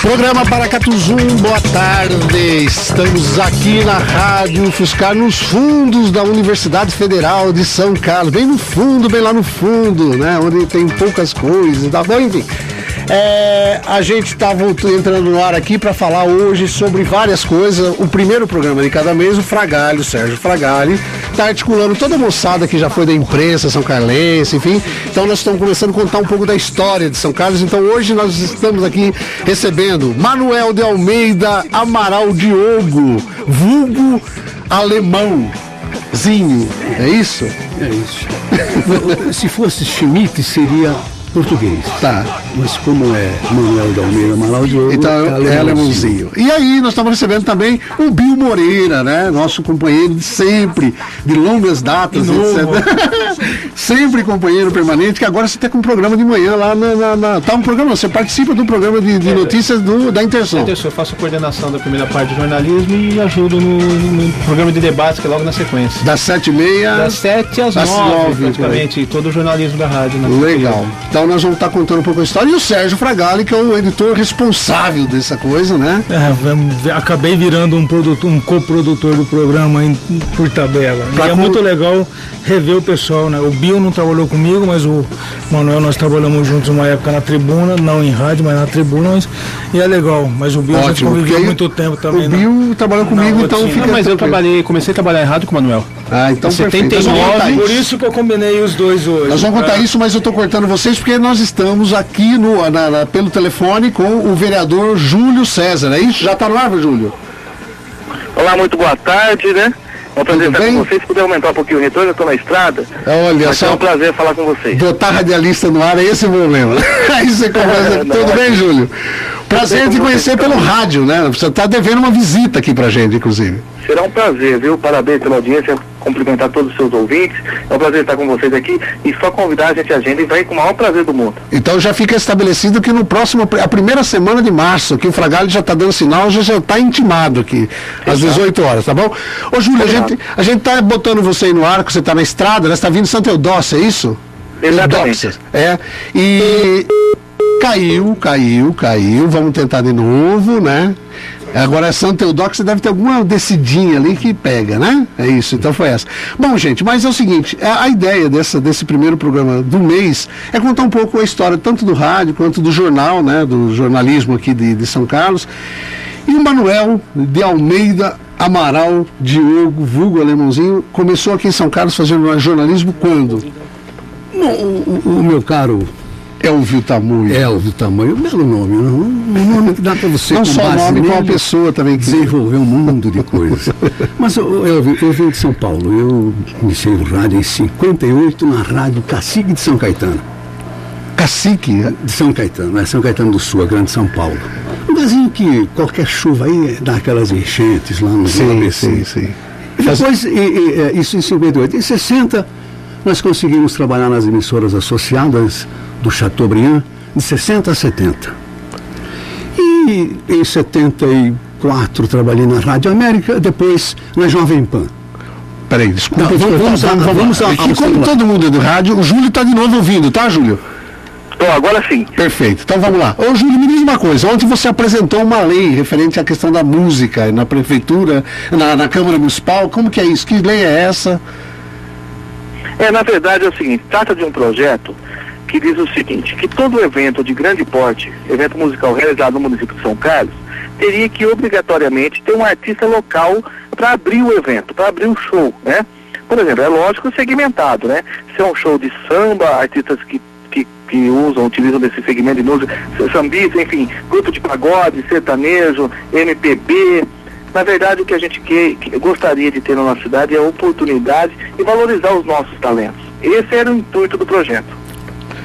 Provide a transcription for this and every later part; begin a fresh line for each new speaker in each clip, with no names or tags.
Programa Paracatuzum, boa tarde. Estamos aqui na Rádio Fuscar, nos fundos da Universidade Federal de São Carlos. Bem no fundo, bem lá no fundo, né? Onde tem poucas coisas, tá bom? Enfim. É, a gente está entrando no ar aqui para falar hoje sobre várias coisas. O primeiro programa de cada mês, o Fragalho, o Sérgio Fragalho, está articulando toda a moçada que já foi da imprensa, São Carlense, enfim. Então nós estamos começando a contar um pouco da história de São Carlos. Então hoje nós estamos aqui recebendo Manuel de Almeida Amaral Diogo, vulgo alemão. Zinho, é isso?
É isso. Se fosse Schmidt, seria português.
Tá.
Mas como é Manuel da Almeida Amaral Diogo,
então é, é alemãozinho. E aí nós estamos recebendo também o Bill Moreira, né? Nosso companheiro de sempre, de longas datas, etc. sempre companheiro permanente, que agora você está com um programa de manhã lá na, na, na, Tá um programa, você participa do programa de, de é, notícias do, da Interson.
Eu faço coordenação da primeira parte de jornalismo e ajudo no, no programa de debates, que é logo na sequência.
Das sete e meia.
Das sete às nove, nove praticamente, todo o jornalismo da rádio.
Legal. Então então nós vamos estar contando um pouco a história. E o Sérgio Fragali, que é o editor responsável dessa coisa, né?
É, acabei virando um, produtor, um coprodutor do programa em, por tabela. Pra e é muito legal rever o pessoal, né? O Bill não trabalhou comigo, mas o Manuel nós trabalhamos juntos uma época na tribuna, não em rádio, mas na tribuna. Mas, e é legal. Mas o Bill Ótimo, já conviveu há muito tempo também.
O Bill não, trabalhou comigo, então fica.
Não, mas eu trabalhei, comecei a trabalhar errado com o Manuel.
Ah, então
79, por isso que eu combinei os dois hoje.
Nós vamos contar isso, mas eu estou cortando vocês porque nós estamos aqui no, na, na, pelo telefone com o vereador Júlio César. É isso? Já está no ar, Júlio?
Olá, muito boa tarde, né? É um prazer Tudo estar bem? com vocês. Se puder aumentar um pouquinho o retorno, eu estou na estrada.
Olha
só. É um prazer falar com vocês.
Botar radialista no ar é esse o problema. Aí você. É, Tudo bem, Júlio? Prazer de conhecer pelo rádio, né? Você está devendo uma visita aqui pra gente, inclusive.
Será um prazer, viu? Parabéns pela audiência, cumprimentar todos os seus ouvintes. É um prazer estar com vocês aqui e só convidar a gente a agenda e vai com o maior prazer do mundo.
Então já fica estabelecido que no próximo, a primeira semana de março, que o Fragalho já está dando sinal, já está intimado aqui, às 18 horas, tá bom? Ô Júlio, a gente, a gente tá botando você aí no ar, que você está na estrada, né? Você está vindo de Eudócia, é isso?
Exatamente.
É. E caiu, caiu, caiu. Vamos tentar de novo, né? Agora, São Teodoro, você deve ter alguma descidinha ali que pega, né? É isso, então foi essa. Bom, gente, mas é o seguinte, a, a ideia dessa, desse primeiro programa do mês é contar um pouco a história tanto do rádio quanto do jornal, né? Do jornalismo aqui de, de São Carlos. E o Manuel de Almeida Amaral Diogo, vulgo alemãozinho, começou aqui em São Carlos fazendo jornalismo quando?
o, o meu caro
Elvio Tamoio.
Elvio Tamoio, belo nome, um nome que dá para você
Não só nome, com uma pessoa também que
desenvolveu um mundo de coisas. Mas Elvio, eu vim de São Paulo, eu iniciei o rádio em 58 na Rádio Cacique de São Caetano.
Cacique?
De São Caetano, é São Caetano do Sul, a Grande São Paulo. Um lugarzinho que qualquer chuva aí dá aquelas enchentes lá no
sim, ABC. Sim, sim.
E depois, e, e, é, isso em 58. Em 60, nós conseguimos trabalhar nas emissoras associadas do Chateaubriand de 60 a 70. E em 74 trabalhei na Rádio América, depois na Jovem Pan.
Peraí, desculpa. Não, vamos, vamos, vamos, vamos, vamos Aqui, como todo mundo é do rádio, o Júlio está de novo ouvindo, tá, Júlio?
Estou, agora sim.
Perfeito. Então vamos lá. Ô, Júlio, me diz uma coisa. Ontem você apresentou uma lei referente à questão da música na prefeitura, na, na Câmara Municipal. Como que é isso? Que lei é essa?
É, na verdade é o seguinte, trata de um projeto que diz o seguinte, que todo evento de grande porte, evento musical realizado no município de São Carlos, teria que obrigatoriamente ter um artista local para abrir o evento, para abrir o show, né? Por exemplo, é lógico segmentado, né? Se é um show de samba, artistas que, que, que usam, utilizam desse segmento de música, sambista, enfim, grupo de pagode, sertanejo, MPB, na verdade, o que a gente que, que gostaria de ter na nossa cidade é a oportunidade e valorizar os nossos talentos. Esse era o intuito do projeto.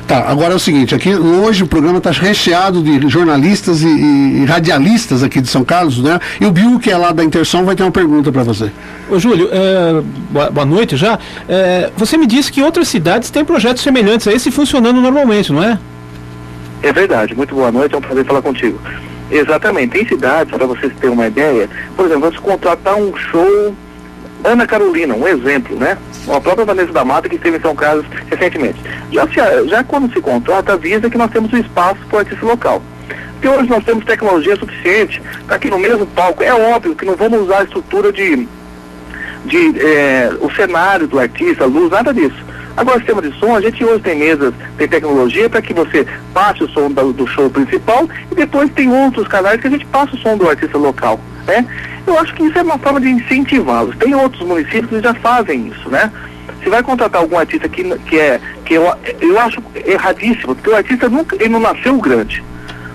Tá, agora é o seguinte, aqui hoje o programa está recheado de jornalistas e, e, radialistas aqui de São Carlos, né? E o Bill, que é lá da Intersom, vai ter uma pergunta para você.
Ô Júlio, é, boa, boa, noite já. É, você me disse que outras cidades têm projetos semelhantes a esse funcionando normalmente, não é?
É verdade, muito boa noite, é um prazer falar contigo. Exatamente, tem cidades, para vocês terem uma ideia, por exemplo, vamos contratar um show Ana Carolina, um exemplo, né? A própria Vanessa da Mata que esteve em São Carlos recentemente. Já, se, já quando se contrata, avisa que nós temos um espaço para artista local. Porque hoje nós temos tecnologia suficiente para que no mesmo palco, é óbvio que não vamos usar a estrutura de, de é, o cenário do artista, a luz, nada disso. Agora, sistema de som, a gente hoje tem mesas, tem tecnologia para que você passe o som do, do, show principal e depois tem outros canais que a gente passa o som do artista local, né? Eu acho que isso é uma forma de incentivá-los. Tem outros municípios que já fazem isso, né? Se vai contratar algum artista que, que é, que eu, eu acho erradíssimo, porque o artista nunca, ele não nasceu grande.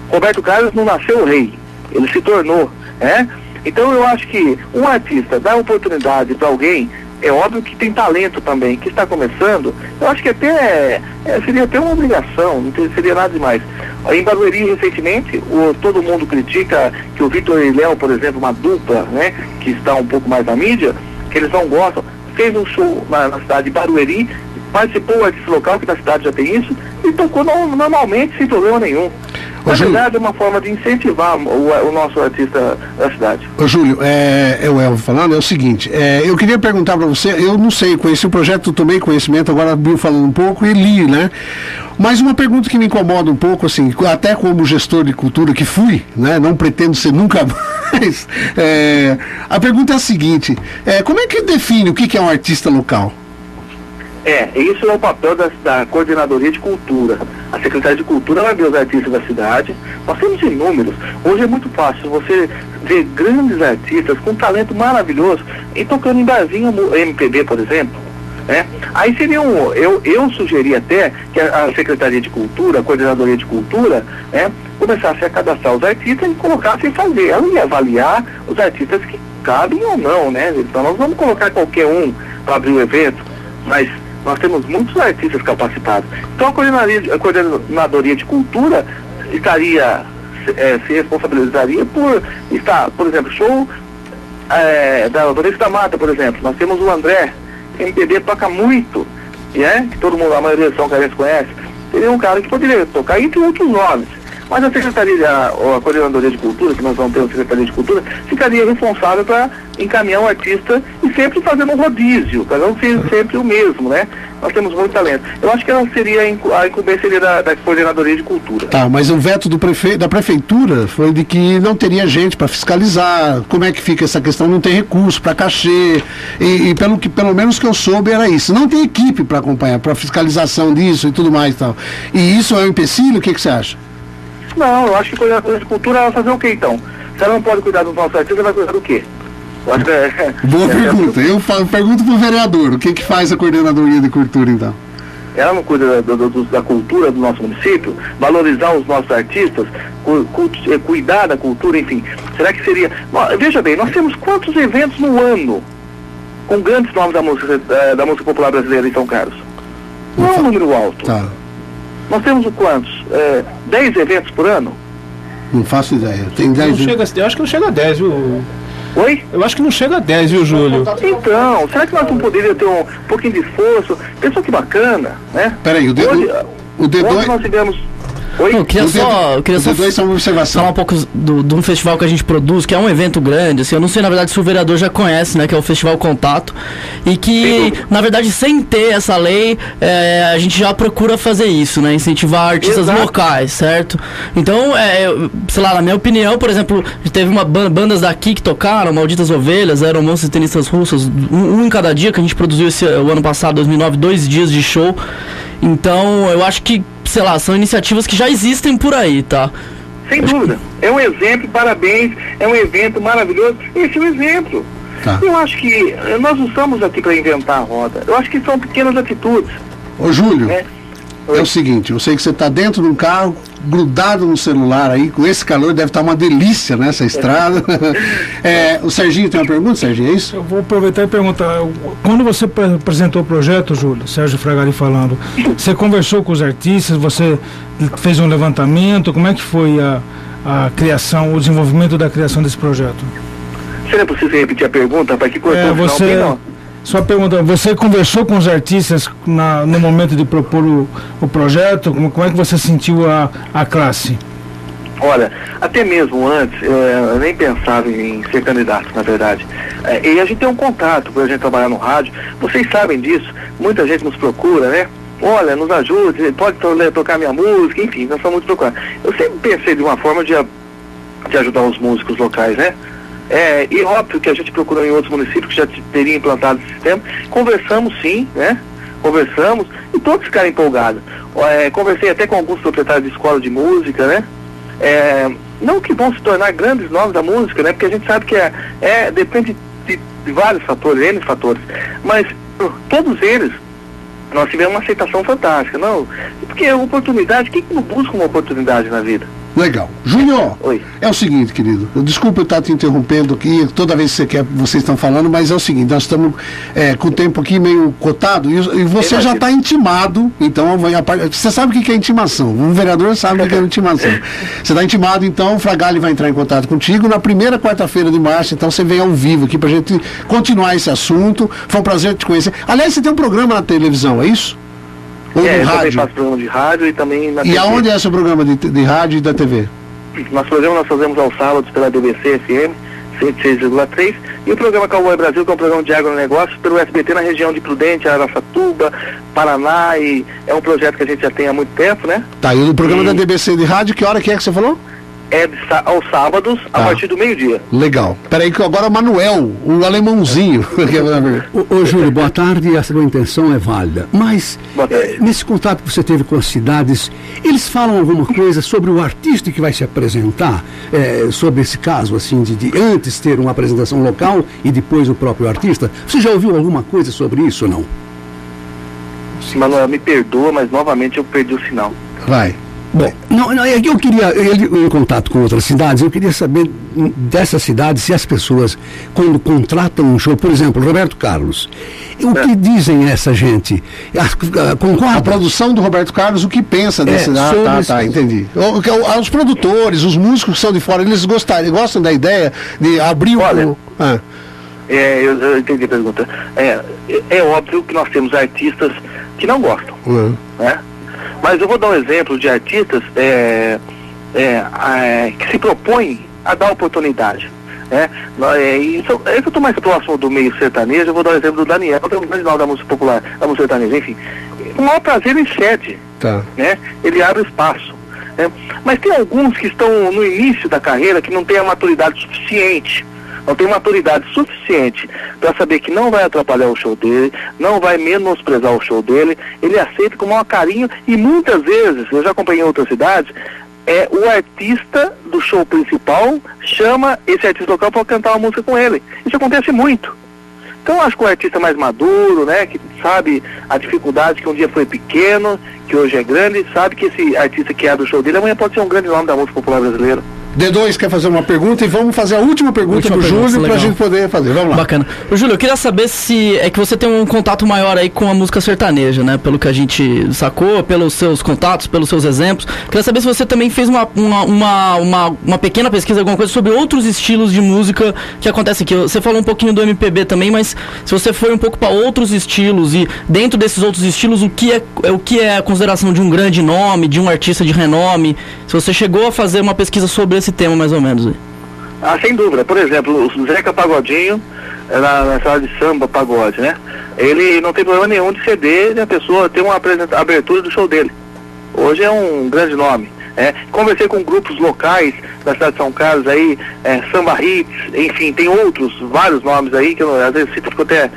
Roberto Carlos não nasceu rei, ele se tornou, né? Então eu acho que um artista dá oportunidade para alguém é óbvio que tem talento também, que está começando, eu acho que até é, seria até uma obrigação, não seria nada demais. Em Barueri, recentemente, o, todo mundo critica que o Vitor e Léo, por exemplo, uma dupla, né, que está um pouco mais na mídia, que eles não gostam, fez um show na, na cidade de Barueri, participou artista local, que na cidade já tem isso, e tocou no, normalmente, sem problema nenhum. Na Júlio, verdade, é uma forma de incentivar o, o nosso artista da cidade.
Ô, Júlio, é, é o Elvo falando, é o seguinte, é, eu queria perguntar para você, eu não sei, conheci o projeto, tomei conhecimento, agora Bill falando um pouco e li, né? Mas uma pergunta que me incomoda um pouco, assim, até como gestor de cultura que fui, né? Não pretendo ser nunca mais. É, a pergunta é a seguinte, é, como é que define o que é um artista local?
É, isso é o papel da, da Coordenadoria de Cultura. A Secretaria de Cultura vai ver os artistas da cidade. Nós temos inúmeros. Hoje é muito fácil você ver grandes artistas com talento maravilhoso e tocando em barzinho MPB, por exemplo. Né? Aí seria um. Eu, eu sugeri até que a, a Secretaria de Cultura, a Coordenadoria de Cultura, né, começasse a cadastrar os artistas e colocasse em fazer. Ela ia avaliar os artistas que cabem ou não, né? Então nós vamos colocar qualquer um para abrir o evento, mas nós temos muitos artistas capacitados. Então a coordenadoria, a coordenadoria de cultura estaria, é, se responsabilizaria por estar, por exemplo, show é, da Vanessa da Mata, por exemplo. Nós temos o André, que MPB toca muito, né? que todo mundo, a maioria são que a gente conhece. Seria um cara que poderia tocar, entre outros nomes. Mas a Secretaria, a, a Coordenadoria de Cultura, que nós vamos ter uma Secretaria de Cultura, ficaria responsável para encaminhar o artista e sempre fazendo um rodízio, cada um sempre o mesmo, né? Nós temos muito talento. Eu acho que ela seria a incumbência da, da Coordenadoria de Cultura.
Tá, mas o veto do prefe... da Prefeitura foi de que não teria gente para fiscalizar. Como é que fica essa questão? Não tem recurso para cachê. E, e, pelo, que, pelo menos que eu soube era isso. Não tem equipe para acompanhar, para fiscalização disso e tudo mais e tal. E isso é um empecilho? O que, que você acha?
Não, eu acho que a Coordenadoria de Cultura vai fazer o quê então? Se ela não pode cuidar dos nossos artistas, vai cuidar do quê?
É, Boa é, pergunta. Eu pergunto para o vereador, o que, que faz a coordenadoria de cultura então?
Ela não cuida da, da, da, cultura do nosso município, valorizar os nossos artistas, cu, cu, eh, cuidar da cultura, enfim. Será que seria. Veja bem, nós temos quantos eventos no ano com grandes nomes da música, da, da música popular brasileira em São Carlos? Não é um número alto. Tá. Nós temos o quantos? É, 10 eventos por ano?
Não faço ideia. Tem 10
chega, Eu acho que não chega a 10, viu?
Oi?
Eu acho que não chega a 10, viu, Júlio?
Então, será que nós não poderíamos ter um pouquinho de esforço? Pessoal que bacana, né?
Peraí, o, dedo, o, o D2...
nós tivemos
Oi? Eu queria só, eu queria só falar um pouco do, de um festival que a gente produz, que é um evento grande, assim, eu não sei na verdade se o vereador já conhece, né, que é o Festival Contato, e que, na verdade, sem ter essa lei, é, a gente já procura fazer isso, né, incentivar artistas Exato. locais, certo? Então, é, sei lá, na minha opinião, por exemplo, teve uma bandas daqui que tocaram, Malditas Ovelhas, eram monstros tenistas russos, um, um, em cada dia que a gente produziu esse, o ano passado, 2009, dois dias de show, então, eu acho que, sei lá, são iniciativas que já existem por aí, tá?
Sem dúvida. É um exemplo, parabéns, é um evento maravilhoso. Esse é um exemplo. Tá. Eu acho que eh, nós não estamos aqui para inventar a roda. Eu acho que são pequenas atitudes.
Ô, Júlio. Né? É o seguinte, eu sei que você está dentro de um carro, grudado no celular aí, com esse calor deve estar uma delícia nessa estrada. é, o Serginho tem uma pergunta, Serginho, é isso?
Eu vou aproveitar e perguntar, quando você apresentou o projeto, Júlio, Sérgio Fragari falando, você conversou com os artistas, você fez um levantamento, como é que foi a, a criação, o desenvolvimento da criação desse projeto?
Seria possível repetir a pergunta para que cortou
é, você, não, só pergunta, você conversou com os artistas na, no momento de propor o, o projeto? Como, como, é que você sentiu a, a classe?
Olha, até mesmo antes, eu, eu nem pensava em ser candidato, na verdade. É, e a gente tem um contato para a gente trabalhar no rádio. Vocês sabem disso, muita gente nos procura, né? Olha, nos ajude, pode to tocar minha música, enfim, nós somos muito procurados. Eu sempre pensei de uma forma de, de ajudar os músicos locais, né? É, e óbvio que a gente procurou em outros municípios que já teriam implantado esse sistema. Conversamos sim, né? Conversamos e todos ficaram empolgados. É, conversei até com alguns proprietários de escola de música, né? É, não que vão se tornar grandes nomes da música, né? Porque a gente sabe que é, é depende de, de vários fatores, N fatores. Mas todos eles nós tivemos uma aceitação fantástica. Não, porque é oportunidade, quem não busca uma oportunidade na vida?
Legal. Júnior, é o seguinte, querido. Desculpa eu estar te interrompendo aqui, toda vez que você quer, vocês estão falando, mas é o seguinte, nós estamos é, com o tempo aqui meio cotado e, e você já está intimado, então você sabe o que é intimação. Um vereador sabe o que é intimação. Você está intimado, então o Fragali vai entrar em contato contigo na primeira quarta-feira de março, então você vem ao vivo aqui para a gente continuar esse assunto. Foi um prazer te conhecer. Aliás, você tem um programa na televisão, é isso?
Ou é, eu rádio? também faço programa de rádio e também na
E TV. aonde é seu programa de, de rádio e da TV?
Nosso programa nós fazemos aos sábados pela DBC FM 106,3 e o programa Cowboy Brasil, que é um programa de agronegócio, pelo SBT na região de Prudente, Araçatuba, Paraná, e é um projeto que a gente já tem há muito tempo, né?
Tá, e o programa e... da DBC de rádio, que hora que é que você falou?
É aos sábados, a ah. partir do meio-dia.
Legal. Peraí que agora o Manuel, o alemãozinho.
ô, ô, Júlio, boa tarde e a sua intenção é válida. Mas, é, nesse contato que você teve com as cidades, eles falam alguma coisa sobre o artista que vai se apresentar, é, sobre esse caso, assim, de, de, antes ter uma apresentação local e depois o próprio artista? Você já ouviu alguma coisa sobre isso ou não?
Manuel, me perdoa, mas novamente eu perdi o sinal.
Vai.
Bom, não, não, é eu queria, eu, em contato com outras cidades, eu queria saber dessas cidades se as pessoas, quando contratam um show, por exemplo, Roberto Carlos, o é. que dizem essa gente?
Concorda? A produção do Roberto Carlos, o que pensa desse. É, ah, tá, tá, entendi. Os produtores, os músicos que são de fora, eles gostam, gostam da ideia de abrir
Olha, o. Ah. É, eu, eu, entendi a pergunta. É, é óbvio que nós temos artistas que não gostam. Uhum. Né? Mas eu vou dar um exemplo de artistas é, é, é, que se propõem a dar oportunidade. Né? É, isso, é que eu estou mais próximo do meio sertanejo, eu vou dar o um exemplo do Daniel, que é um grande da música popular, da música sertaneja, enfim. Com o maior prazer ele cede, tá. né? ele abre espaço. Né? Mas tem alguns que estão no início da carreira que não têm a maturidade suficiente não tem maturidade suficiente para saber que não vai atrapalhar o show dele, não vai menosprezar o show dele, ele aceita com o maior carinho e muitas vezes, eu já acompanhei em outras cidades, é o artista do show principal chama esse artista local para cantar uma música com ele. Isso acontece muito. Então acho que o artista mais maduro, né, que sabe a dificuldade que um dia foi pequeno, que hoje é grande, sabe que esse artista que é do show dele amanhã pode ser um grande nome da música popular brasileira.
D2 quer fazer uma pergunta e vamos fazer a última pergunta para o Júlio para a gente poder fazer. Vamos lá.
Bacana. O Júlio, eu queria saber se é que você tem um contato maior aí com a música sertaneja, né? Pelo que a gente sacou, pelos seus contatos, pelos seus exemplos. Queria saber se você também fez uma, uma, uma, uma, uma pequena pesquisa, alguma coisa sobre outros estilos de música que acontecem aqui. Você falou um pouquinho do MPB também, mas se você foi um pouco para outros estilos e dentro desses outros estilos, o que é, é o que é a consideração de um grande nome, de um artista de renome? Se você chegou a fazer uma pesquisa sobre esse tema mais ou menos?
Ah, sem dúvida. Por exemplo, o Zeca Pagodinho, é na, na sala de samba, pagode, né? Ele não tem problema nenhum de ceder a pessoa ter uma abertura do show dele. Hoje é um grande nome. É, conversei com grupos locais da cidade de São Carlos aí, é, Samba Hits, enfim, tem outros, vários nomes aí, que eu, às vezes cito, até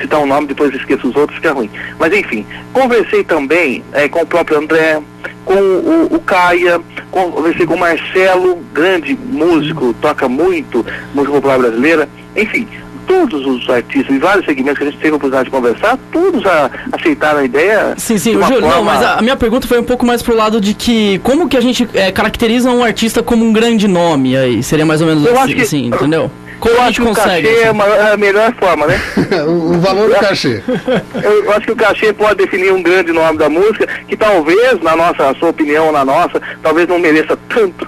citar um nome, depois esqueço os outros, fica ruim. Mas enfim, conversei também é, com o próprio André, com o, o Caia, conversei com o Marcelo, grande músico, toca muito música popular brasileira, enfim, todos os artistas, em vários segmentos que a gente teve a oportunidade de conversar, todos a, aceitaram a ideia.
Sim, sim, Júlio, forma... não, mas a, a, minha pergunta foi um pouco mais pro lado de que como que a gente é, caracteriza um artista como um grande nome aí? Seria mais ou menos
eu
assim,
que,
assim entendeu?
Como eu acho que o cachê assim? é a melhor forma, né?
o valor do cachê.
Eu acho que o cachê pode definir um grande nome da música, que talvez, na nossa, sua opinião, na nossa, talvez não mereça tanto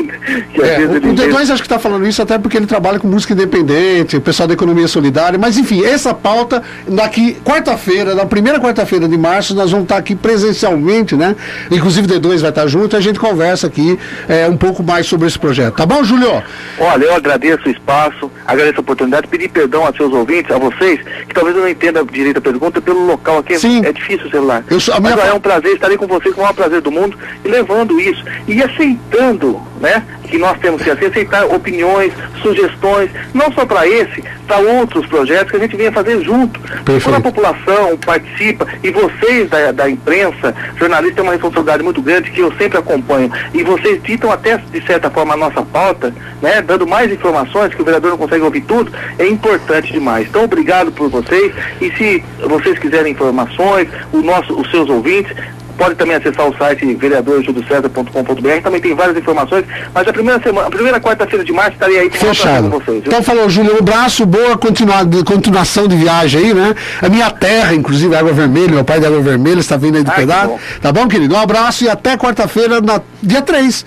que é, o, o D2 acho que está falando isso até porque ele trabalha com música independente, o pessoal da economia solidária, mas enfim, essa pauta, daqui quarta-feira, na primeira quarta-feira de março, nós vamos estar tá aqui presencialmente, né? Inclusive o D2 vai estar tá junto e a gente conversa aqui é, um pouco mais sobre esse projeto. Tá bom, Júlio?
Olha, eu agradeço o espaço, agradeço a oportunidade, pedir perdão a seus ouvintes, a vocês, que talvez eu não entenda direito a pergunta pelo local aqui, Sim. é difícil o celular. Eu sou, Mas minha... é um prazer, estarei com vocês com o maior prazer do mundo e levando isso e aceitando, né, que nós temos que assim, aceitar opiniões, sugestões, não só para esse, para outros projetos que a gente venha fazer junto. Quando a população participa e vocês da, da imprensa, jornalistas têm uma responsabilidade muito grande que eu sempre acompanho e vocês ditam até de certa forma a nossa pauta, né, dando mais informações que o vereador não consegue ouvir tudo, é importante demais. Então obrigado por vocês e se vocês quiserem informações, o nosso, os seus ouvintes, pode também acessar o site vereadorjudocesar.com.br, também tem várias informações, mas a primeira semana, a primeira quarta-feira de março estarei aí
Fechado. com vocês. Viu? Então falou, Júlio, um abraço, boa continuação de viagem aí, né? A minha terra, inclusive, Água Vermelha, meu pai da Água Vermelha está vindo aí de pedaço. Tá bom, querido? Um abraço e até quarta-feira, dia 3.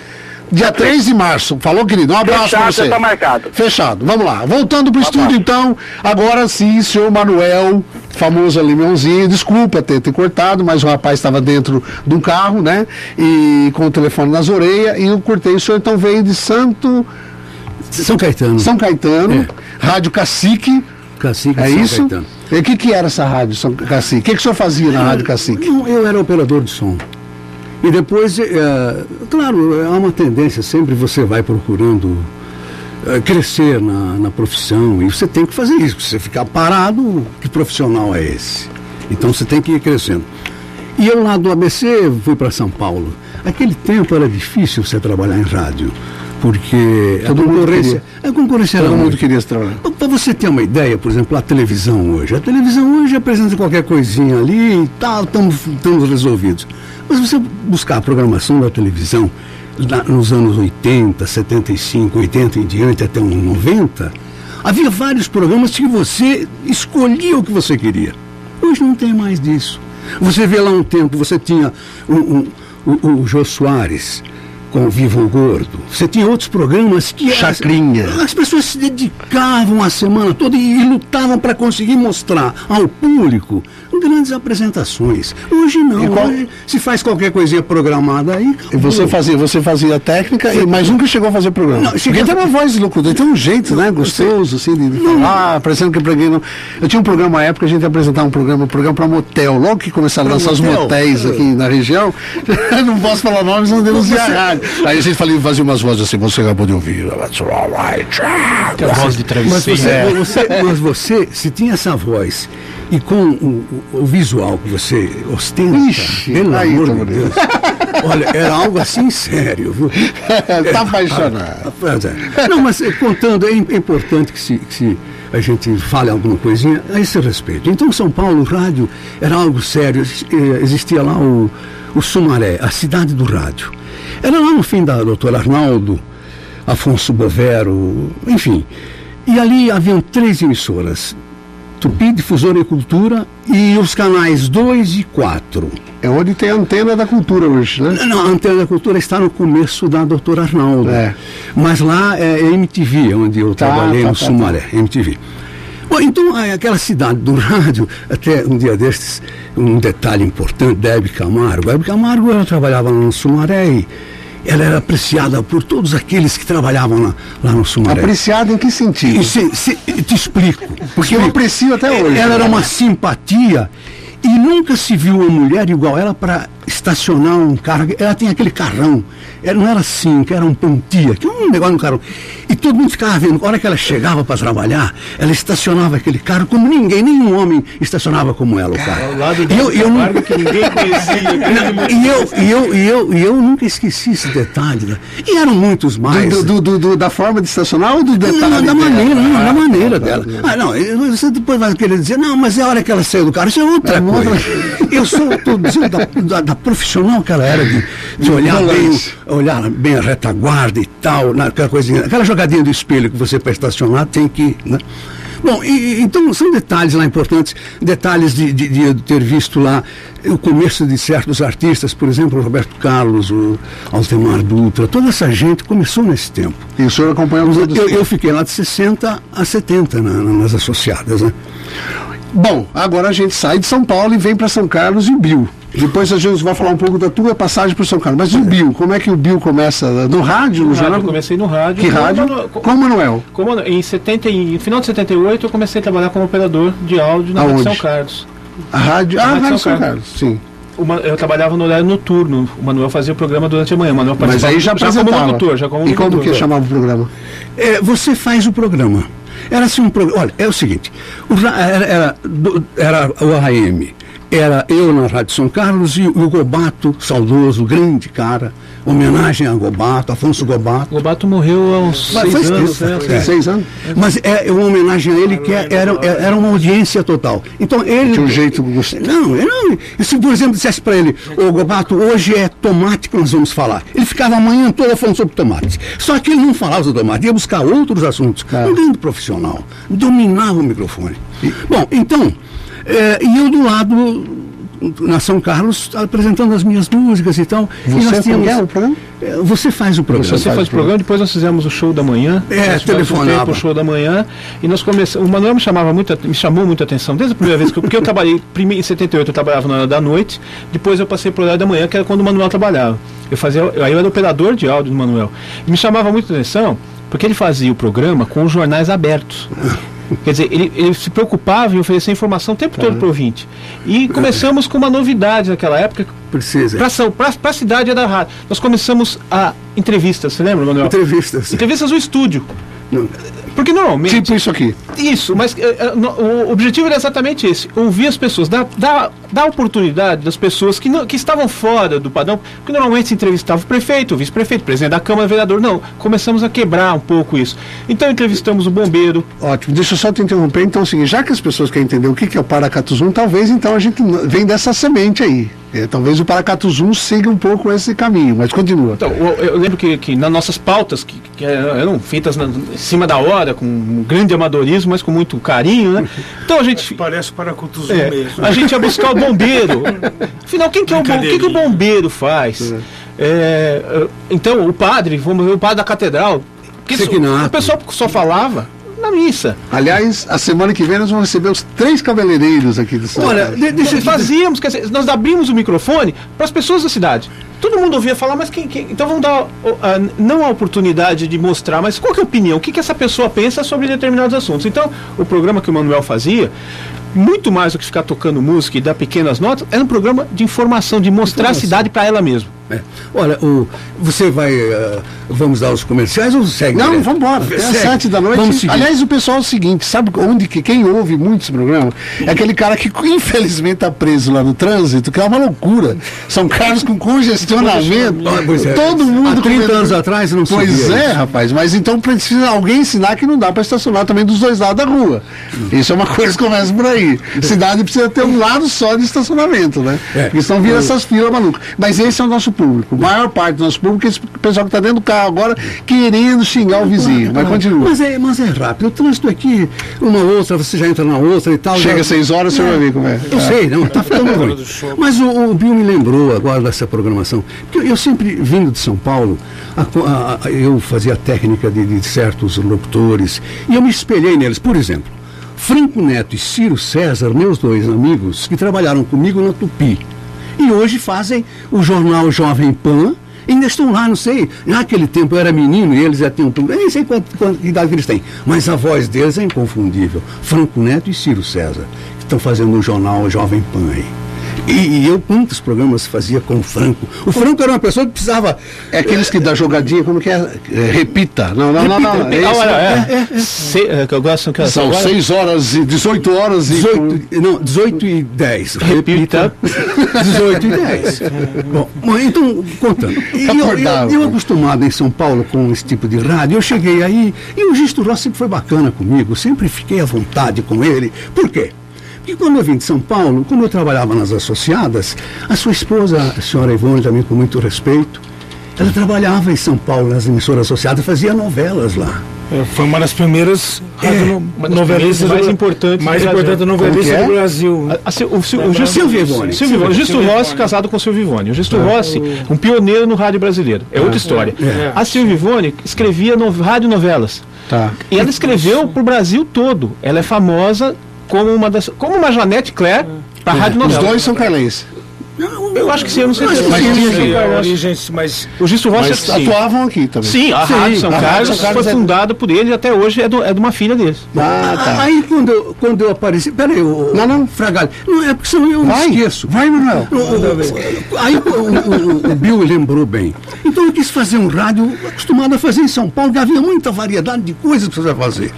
Dia 3 de março. Falou, querido? Um abraço Fechado, pra você.
Tá marcado.
Fechado. Vamos lá. Voltando pro um estúdio, abraço. então. Agora sim, senhor Manuel, famoso Limãozinho. Desculpa ter, ter cortado, mas o rapaz estava dentro de um carro, né? E com o telefone nas orelhas. E eu cortei. O senhor então veio de Santo.
São Caetano.
São Caetano. É. Rádio Cacique.
Cacique
é São isso? Caetano. E o que, que era essa rádio São Cacique? O que, que o senhor fazia na Rádio Cacique?
Não, eu era operador de som. E depois, é, claro, há uma tendência, sempre você vai procurando é, crescer na, na profissão e você tem que fazer isso. Se você ficar parado, que profissional é esse? Então você tem que ir crescendo. E eu lá do ABC fui para São Paulo. Aquele tempo era difícil você trabalhar em rádio, porque
a concorrência,
a concorrência
Todo mundo queria trabalhar.
Para você ter uma ideia, por exemplo, a televisão hoje. A televisão hoje apresenta qualquer coisinha ali e tal, estamos resolvidos. Mas você buscar a programação da televisão na, nos anos 80, 75, 80 em diante, até uns 90, havia vários programas que você escolhia o que você queria. Hoje não tem mais disso. Você vê lá um tempo, você tinha um, um, o, o Jô Soares, com Vivo Gordo. Você tinha outros programas que.
Chacrinha.
As, as pessoas se dedicavam a semana toda e, e lutavam para conseguir mostrar ao público grandes apresentações. Hoje não, qual... hoje se faz qualquer coisinha programada aí.
E você fazia, você fazia técnica, Foi... mas nunca chegou a fazer programa. Não, Porque tem uma voz de locutor, tem um jeito, né? Gostoso, assim, de, falar, parecendo que eu preguei. No... Eu tinha um programa à época, a gente ia apresentar um programa, um programa para motel. Logo que começaram a lançar os motéis aqui na região, não posso falar nomes, não denunciar a rádio. Aí a gente falava, fazia umas vozes assim, você acabou de ouvir. That's all right.
Tem a voz de travesseiro. Mas você, é. você, mas você, se tinha essa voz e com o, o, visual que você ostenta,
Ixi, pelo amor de Deus.
Olha, era algo assim sério, viu?
Está apaixonado.
É. Não, mas eh, contando, é importante que se, que se a gente fale alguma coisinha a esse respeito. Então, São Paulo, o rádio era algo sério. Eh, existia lá o, o Sumaré, a cidade do rádio. Era lá no fim da doutora Arnaldo, Afonso Bovero, enfim. E ali haviam três emissoras. Tupi, Difusora e Cultura e os canais 2 e 4.
É onde tem a antena da cultura hoje, né?
Não, a antena da cultura está no começo da doutora Arnaldo. É. Mas lá é MTV, onde eu tá, trabalhei tá, no tá, tá. Sumaré. MTV. Bom, então aquela cidade do rádio, até um dia destes, um detalhe importante, Deb Camargo. Deb Camargo, ela trabalhava no Sumaré e ela era apreciada por todos aqueles que trabalhavam lá, lá no Sumaré.
Apreciada em que sentido?
Se, se, te explico.
Porque eu aprecio até hoje.
Ela era uma simpatia e nunca se viu uma mulher igual ela para estacionar um carro. Ela tem aquele carrão. Ela não era assim, que era um pontia, que um negócio no carro. E todo mundo ficava vendo. A hora que ela chegava para trabalhar, ela estacionava aquele carro como ninguém, nenhum homem estacionava como ela o carro.
Ao lado e eu, eu não... que ninguém conhecia.
e, eu, e, eu, e, eu, e eu nunca esqueci esse detalhe. Né? E eram muitos mais.
Do, do, do, do, da forma de estacionar ou do detalhe?
Não, da maneira, não, da maneira dela. Ah, não, você depois vai querer dizer, não, mas é a hora que ela saiu do carro, isso é outra é coisa. Eu sou, estou dizendo da, da, da, profissional que ela era, de, de olhar, bem, olhar bem a retaguarda e tal, aquela coisinha, aquela jogadinha do espelho que você para estacionar tem que. Né? Bom, e, então são detalhes lá importantes, detalhes de, de, de, ter visto lá o começo de certos artistas, por exemplo, o Roberto Carlos, o Altemar Dutra, toda essa gente começou nesse tempo.
E o senhor acompanhou os
eu, eu fiquei lá de 60 a 70 na, nas associadas, né?
Bom, agora a gente sai de São Paulo e vem para São Carlos e Bill. Depois a gente vai falar um pouco da tua passagem para São Carlos. Mas e o Bill? Como é que o Bill começa? No rádio? No,
no jornal? Eu comecei no rádio.
Que rádio? Manu... Com Manuel?
Como, em, 70, em final de 78 eu comecei a trabalhar como operador de áudio na Rádio São Carlos.
A rádio? Ah, a Rádio São, São Carlos. Carlos. sim.
eu trabalhava no horário noturno. O Manuel fazia o programa durante a manhã. O Manuel
Mas aí já, já como
locutor, já como
E como que chamava o programa?
É, você faz o programa. Era assim um programa. Olha, é o seguinte: o, era, era, era o AM era eu na Rádio São Carlos e o Gobato, saudoso, grande cara, homenagem a Gobato, Afonso Gobato.
Gobato morreu há uns seis anos, né?
É. Seis anos. Mas é uma homenagem a ele que é, era, era uma audiência total. Então ele.
Tinha um jeito gostoso.
Não, não. Se, por exemplo, dissesse para ele, ô Gobato, hoje é tomate que nós vamos falar. Ele ficava a manhã toda falando sobre tomate. Só que ele não falava sobre tomate, ia buscar outros assuntos. Um grande profissional. Dominava o microfone. Bom, então. É, e eu do lado, na São Carlos, apresentando as minhas músicas e tal.
Você
e
nós tínhamos, o programa?
É, você faz o programa.
Você faz, o programa, depois nós fizemos o show da manhã.
É, telefonava.
o show da manhã e nós começamos. O Manuel me chamava muito, me chamou muita atenção desde a primeira vez que eu, porque eu trabalhei em 78 eu trabalhava na hora da noite, depois eu passei para o horário da manhã, que era quando o Manuel trabalhava. Eu fazia, aí eu era operador de áudio do Manuel. E me chamava muita atenção porque ele fazia o programa com os jornais abertos. Quer dizer, ele, ele, se preocupava em oferecer informação o tempo todo para o ouvinte. E começamos com uma novidade naquela época.
Precisa.
Para a cidade da rádio. Nós começamos a entrevistas, você lembra, Manuel?
Entrevistas.
Entrevistas no estúdio. Não. Porque normalmente.
Tipo isso aqui.
Isso, mas uh, o objetivo era exatamente esse: ouvir as pessoas, dar, dar, dar oportunidade das pessoas que, não, que estavam fora do padrão, porque normalmente se entrevistava o prefeito, o vice-prefeito, o presidente da Câmara, o vereador. Não, começamos a quebrar um pouco isso. Então entrevistamos o bombeiro.
Ótimo, deixa eu só te interromper. Então, assim, já que as pessoas querem entender o que é o Paracatuzum, talvez então a gente vem dessa semente aí. É, talvez o Paracatuzum siga um pouco esse caminho, mas continua.
Então, eu, eu lembro que, que, nas nossas pautas, que, que eram feitas na, em cima da hora, com um grande amadorismo, mas com muito carinho, né? Então a gente.
Parece Paracatuzum é, mesmo.
A gente ia buscar o bombeiro. Afinal, quem que é o, bom, que, que o bombeiro faz? É. É, então, o padre, vamos ver, o padre da catedral. Que isso, o pessoal só falava
Aliás, a semana que vem nós vamos receber os três cabeleireiros aqui do São
Olha, de, deixa, fazíamos, quer dizer, nós abrimos o microfone para as pessoas da cidade. Todo mundo ouvia falar, mas quem. quem então vamos dar uh, não a oportunidade de mostrar, mas qual é a opinião? O que, que essa pessoa pensa sobre determinados assuntos? Então, o programa que o Manuel fazia, muito mais do que ficar tocando música e dar pequenas notas, era um programa de informação, de mostrar informação. a cidade para ela mesma.
É. Olha, o, você vai. Uh, vamos dar os comerciais ou segue?
Não, vamos embora. Até às sete da noite. Vamos Aliás, o pessoal é o seguinte: sabe onde que quem ouve muito esse programa? É aquele cara que infelizmente está preso lá no trânsito, que é uma loucura. São carros com congestionamento.
é. Todo mundo. Há 30 anos atrás não
Pois é, rapaz. Mas então precisa alguém ensinar que não dá para estacionar também dos dois lados da rua. Isso é uma coisa que começa por aí. Cidade precisa ter um lado só de estacionamento, né? É. Porque senão vira essas filas malucas. Mas esse é o nosso público. A maior parte do nosso público é esse pessoal que está dentro do carro agora querendo xingar o vizinho. Mas continua.
Mas é, mas é rápido. O trânsito aqui, uma outra, você já entra na outra e tal.
Chega às seis horas, você vai ver como é.
Eu sei, não, está ficando ruim. Mas o, o Bill me lembrou agora dessa programação. Porque eu sempre, vindo de São Paulo, a, a, eu fazia técnica de, de certos locutores e eu me espelhei neles. Por exemplo, Franco Neto e Ciro César, meus dois amigos, que trabalharam comigo na Tupi e hoje fazem o jornal Jovem Pan. Ainda estão lá, não sei. Naquele tempo eu era menino e eles já tinham. Eu nem sei quanto, quanto idade eles têm. Mas a voz deles é inconfundível. Franco Neto e Ciro César, que estão fazendo o jornal Jovem Pan aí. E, e, eu muitos programas fazia com o Franco. O Franco era uma pessoa que precisava.
É aqueles que dá jogadinha, como que é? é repita. Não, não, não, não.
Eu gosto que
São 6 horas e 18 horas e.
18, não, 18 e 10.
Repita.
18 e 10. Bom, então, contando. Eu, eu, eu, acostumado em São Paulo com esse tipo de rádio, eu cheguei aí e o Gisto Ross sempre foi bacana comigo, sempre fiquei à vontade com ele. Por quê? E quando eu vim de São Paulo, como eu trabalhava nas associadas, a sua esposa, a senhora Ivone, também com muito respeito, Ela trabalhava em São Paulo, nas emissoras associadas, fazia novelas lá.
É, foi uma das primeiras
é, novelistas mais importantes
mais importante novelista é? do Brasil.
A, a, o, o, o, Silvio Ivone. Silvio Ivone. Gisto Rossi casado com Silvio Ivone. O Gisto é. Rossi, um pioneiro no rádio brasileiro. É, outra história. É. A Silvia Ivone escrevia no, rádio novelas. Tá. E ela escreveu para o Brasil todo. Ela é famosa como uma das, como uma Janete Claire para a rádio novela.
Os dois são carlenses.
Eu acho que sim, eu não sei se
mas tinha origens, mas
o Gisto Rossi mas
atuavam aqui também.
Sim, a sim, Rádio São Carlos, foi é... fundada por ele e até hoje é, do, é de uma filha deles.
Ah, tá. Aí quando eu, quando eu apareci, peraí, o, não, não, Fragalho, não é porque senão eu vai, esqueço.
Vai, Manuel.
Aí o, o, o, Bill lembrou bem. Então eu quis fazer um rádio acostumado a fazer em São Paulo, que havia muita variedade de coisas para você fazer.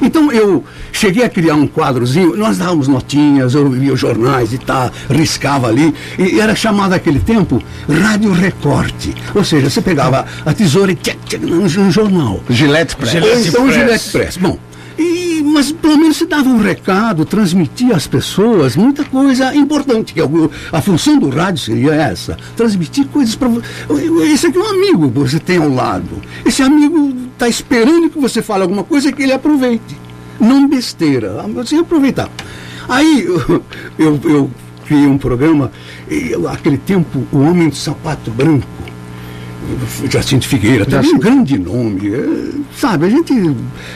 Então eu cheguei a criar um quadrozinho, nós dávamos notinhas, eu via jornais e tal, riscava ali, e era chamado naquele tempo Rádio Recorte. Ou seja, você pegava a tesoura e tchac, tchac, no, no jornal.
Gillette Press.
Gillette então Press. Gillette Press. Bom, e, mas pelo menos se dava um recado, transmitia às pessoas muita coisa importante. Que a, a função do rádio seria essa: transmitir coisas para Esse aqui é um amigo que você tem ao lado. Esse amigo está esperando que você fale alguma coisa que ele aproveite. Não besteira, você aproveitar. Aí eu, eu, eu criei um programa, e, aquele tempo, O Homem de Sapato Branco Jacinto Figueira, também um grande nome. É, sabe, a gente.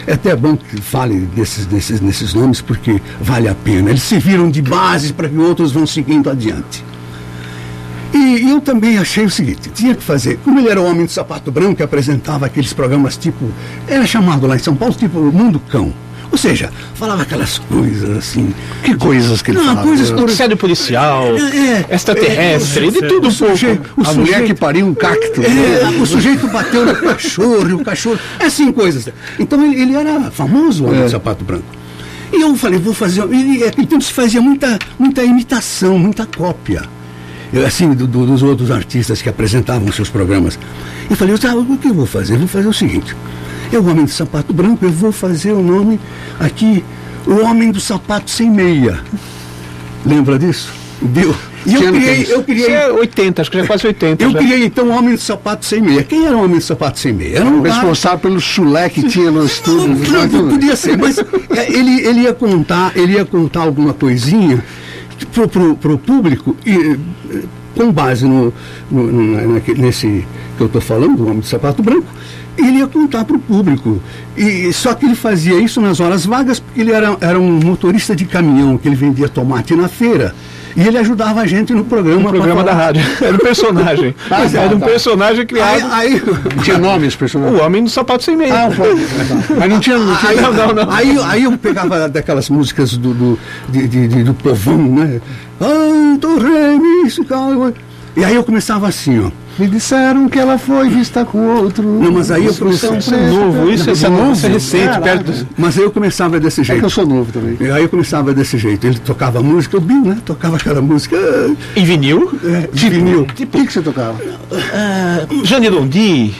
É até bom que fale desses, desses, nesses nomes, porque vale a pena. Eles serviram de base para que outros vão seguindo adiante. E eu também achei o seguinte: tinha que fazer. Como ele era o homem de sapato branco, que apresentava aqueles programas tipo. Era chamado lá em São Paulo tipo Mundo Cão. Ou seja, falava aquelas coisas assim.
Que coisas que ele não, falava?
Coisas por... Sério policial, é, é, extraterrestre, é, de tudo
o sujeito, o A sujeito, mulher que pariu um cacto.
É, o sujeito bateu no cachorro, e o cachorro. É assim, coisas. Então ele, ele era famoso, o homem é. de sapato branco. E eu falei, vou fazer. E naquele tempo se fazia muita, muita imitação, muita cópia. Eu, assim, do, do, dos outros artistas que apresentavam seus programas. Eu falei, ah, o que eu vou fazer? Eu vou fazer o seguinte. É o homem do sapato branco, eu vou fazer o nome aqui, o homem do sapato sem meia. Lembra disso? Deu. E eu criei, eu criei. Isso
é 80, acho que já é quase 80.
Eu já. criei então o Homem do Sapato Sem Meia. Quem era o Homem do Sapato Sem Meia? Era
um responsável pelo chulé que tinha no estúdio.
Não, não, podia ser, mas é, ele, ele ia contar, ele ia contar alguma coisinha pro, pro público e com base no, no, no nesse que eu estou falando, o Homem do Sapato Branco ele ia contar para o público. E, só que ele fazia isso nas horas vagas porque ele era, era um motorista de caminhão, que ele vendia tomate na feira. E ele ajudava a gente no programa. No
programa da rádio. Era um personagem. ah, era tá, um tá. personagem criado.
Aí, aí tinha nome esse personagem?
O Homem do Sapato Sem Meia. Ah,
Mas não tinha. Não, tinha...
Aí, não, não, não. Aí, aí eu pegava daquelas músicas do, do, de, de, de, do povão, né? Ah, torre, isso, E aí eu começava assim, ó.
Me disseram que ela foi vista com outro.
Não, mas aí eu comecei.
Isso é novo, isso, é, novo, isso é recente, perto do...
Mas aí eu começava desse jeito. É
que eu sou novo também.
E aí eu começava desse jeito. Ele tocava música, o Bill, né? Tocava aquela música.
Em vinil?
É, tipo, vinil.
Tipo, o que, que você tocava?
Uh, Janirondi.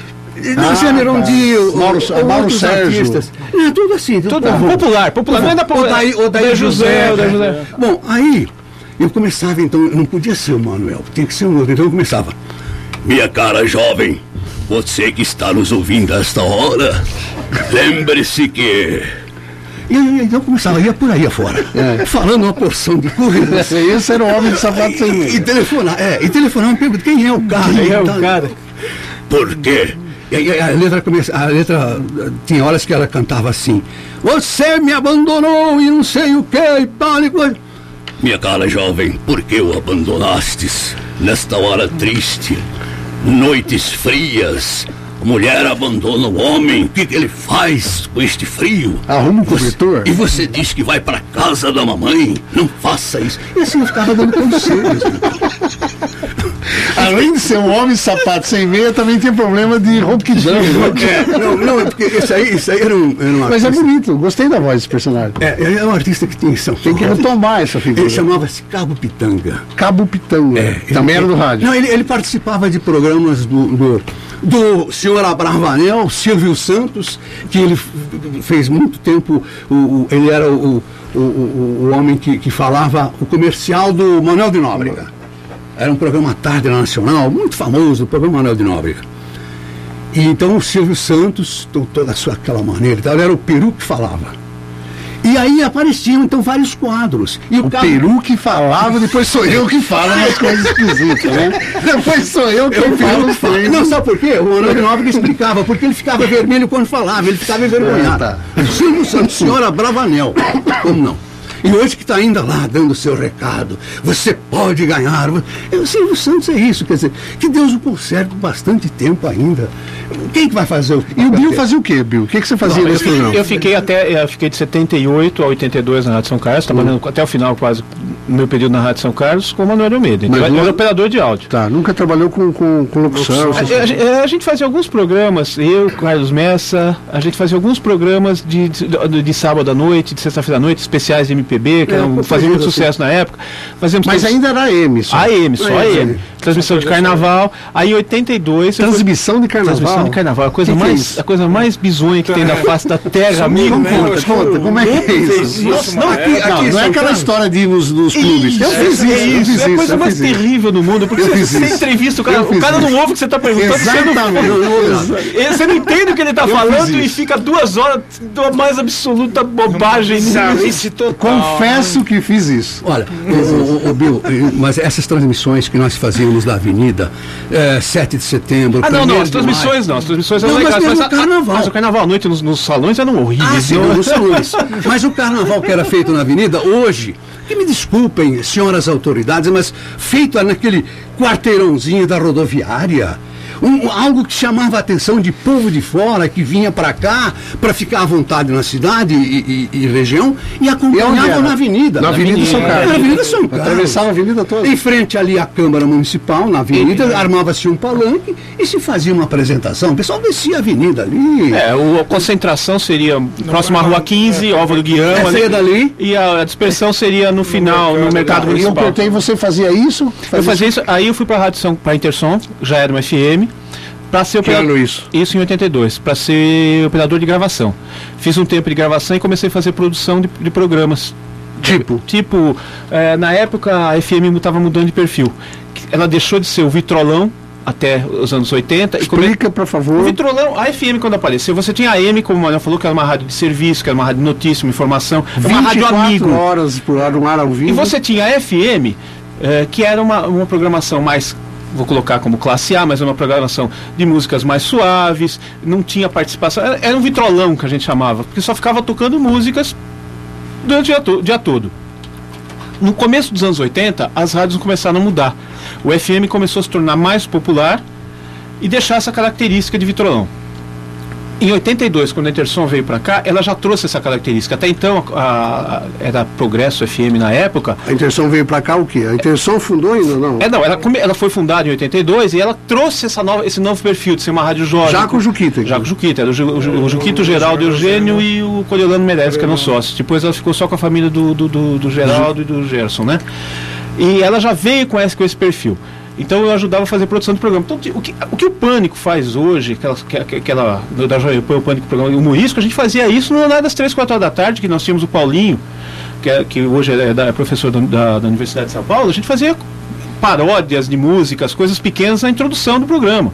Não, ah, Janirondi, tá.
Mauro, Mauro Sérgio. Artistas.
É, tudo assim. Tudo,
tudo popular, popular. Não é da popular.
Daí, o daí José, José. José. Bom, aí eu começava, então, não podia ser o Manuel, tinha que ser um outro. Então eu começava. Minha cara jovem, você que está nos ouvindo a esta hora, lembre-se que. E aí, então começava, ia por aí afora, é. falando uma porção de coisas.
Esse era o homem de sapato sem.
E telefonar, é, e telefonar, pergunta, quem é o cara?
Quem é o cara?
Por quê? E a letra começa, a letra tinha horas que ela cantava assim: Você me abandonou e não sei o que e tal e coisa. Minha cara jovem, por que o abandonastes nesta hora triste? Noites frias. Mulher abandona o homem. O que, que ele faz com este frio?
Arruma um cobertor.
E você diz que vai para casa da mamãe? Não faça isso. E assim eu ficava dando conselhos.
Além de ser um homem sapato sem meia, também tem problema de ronquidão.
É, não, não, é porque isso aí, isso aí era um, era um
Mas é bonito, gostei da voz desse personagem.
É, ele é um artista que tem São
Tem que retomar essa figura.
Ele chamava-se Cabo Pitanga.
Cabo Pitanga. É,
também ele, era do rádio. Não, ele, ele participava de programas do, do, do senhor Abravanel, Silvio Santos, que ele fez muito tempo, o, o ele era o, o, o, o homem que, que falava o comercial do Manuel de Nóbrega. Era um programa tarde nacional, muito famoso, o programa Manuel de Nóbrega. E então o Silvio Santos, toda a sua aquela maneira e tal, era o peru que falava. E aí apareciam então vários quadros. E
o, o peru que falava, depois sou eu que falo umas coisas esquisitas, né? Depois sou eu que eu falo.
Falo. Não, sabe por quê? O Manuel Nóbrega explicava, porque ele ficava vermelho quando falava, ele ficava envergonhado. Ah, tá. Silvio Santos, senhora Bravanel. Como não? E hoje que está ainda lá dando o seu recado, você pode ganhar. O Silvio Santos é isso, quer dizer, que Deus o conserve bastante tempo ainda. Quem que vai fazer o.
E o Bill fazia o quê, Bill? O que, que você fazia Não, nesse
eu,
programa?
Eu fiquei até. Eu fiquei de 78 a 82 na Rádio São Carlos, trabalhando hum. até o final quase no meu período na Rádio São Carlos com o Manuel Almeida. Então, eu era operador de áudio.
Tá, nunca trabalhou com, com, com locução.
A, a, a, gente fazia alguns programas, eu, Carlos Messa, a gente fazia alguns programas de, de, de, de sábado à noite, de sexta-feira à noite, especiais de MPB, que é, eram fazia muito sucesso na época.
Fazíamos Mas ainda era AM,
só. AM, só AM. Transmissão de carnaval. Aí em 82.
Transmissão fui... de carnaval.
Transmissão de carnaval. A coisa, que mais, que é a coisa mais bizonha que tem na face da terra, amigo.
Conta, conta, conta, como é que é isso?
não, aqui, aqui, não é aquela história de ir nos, nos clubes.
Eu fiz isso.
É a coisa mais terrível do mundo, porque você entrevista o cara, o cara não ouve o que você está perguntando. Exatamente. Você não entende o que ele está falando e fica duas horas da mais absoluta bobagem.
Confesso que fiz isso.
Olha, o, o, o, Bill, mas essas transmissões que nós fazíamos da Avenida, é, 7 de setembro.
Ah, não, não, as transmissões não, as transmissões
eram legais. Mas, mas, o carnaval.
mas o carnaval à noite nos, nos salões eram horríveis. Ah,
sim, nos salões. mas o carnaval que era feito na Avenida, hoje, que me desculpem, senhoras autoridades, mas feito naquele quarteirãozinho da rodoviária um, algo que chamava a atenção de povo de fora que vinha para cá para ficar à vontade na cidade e, e, e região e acompanhava na avenida.
Na Avenida São Carlos.
Na Avenida São Carlos.
Atravessava a avenida toda.
Em frente ali à Câmara Municipal, na avenida, armava-se um palanque e se fazia uma apresentação. O pessoal descia a avenida ali.
É, o, a concentração seria próximo à Rua 15, Álvaro Guião. É,
ali, dali.
E a, a, dispersão seria no final, no, mercado municipal. E eu
perguntei, você fazia isso?
Fazia eu fazia isso, aí eu fui para a Rádio São, para Intersom, já era uma FM. Para ser operador.
isso?
Isso em 82, para ser operador de gravação. Fiz um tempo de gravação e comecei a fazer produção de, de programas.
Tipo?
Tipo, é, na época a FM estava mudando de perfil. Ela deixou de ser o vitrolão até os anos 80.
Explica, come... por favor.
O Vitrolão, a FM quando apareceu, você tinha a AM, como o Manuel falou, que era uma rádio de serviço, que era uma rádio de notícia, uma informação, uma rádio amigo.
horas por ar, um ar ao vivo.
E você tinha a FM, eh, que era uma, uma programação mais vou colocar como classe A, mas é uma programação de músicas mais suaves, não tinha participação, era, era um vitrolão que a gente chamava, porque só ficava tocando músicas durante o dia, to dia todo. No começo dos anos 80, as rádios começaram a mudar. O FM começou a se tornar mais popular e deixar essa característica de vitrolão. Em 82, quando a Intersom veio para cá, ela já trouxe essa característica. Até então, a, a, era Progresso FM na época.
A Intersom veio para cá o quê? A Intersom fundou ainda não?
É, não, ela, ela foi fundada em 82 e ela trouxe essa nova, esse novo perfil de ser uma rádio jovem.
Já com o Juquita.
Já com o Juquita, era o, o, o Juquito Geraldo Eugênio e o Coriolano Meirelles, que eram sócios. Depois ela ficou só com a família do, do, do, do Geraldo e do Gerson, né? E ela já veio com esse, com esse perfil. Então eu ajudava a fazer a produção do programa. Então, o que o, que o Pânico faz hoje, aquela, aquela da Jovem Pan, o Pânico, programa, o Morisco, a gente fazia isso no horário das 3, 4 horas da tarde, que nós tínhamos o Paulinho, que, é, que hoje é, da, é professor da, da, da Universidade de São Paulo, a gente fazia paródias de músicas, coisas pequenas na introdução do programa.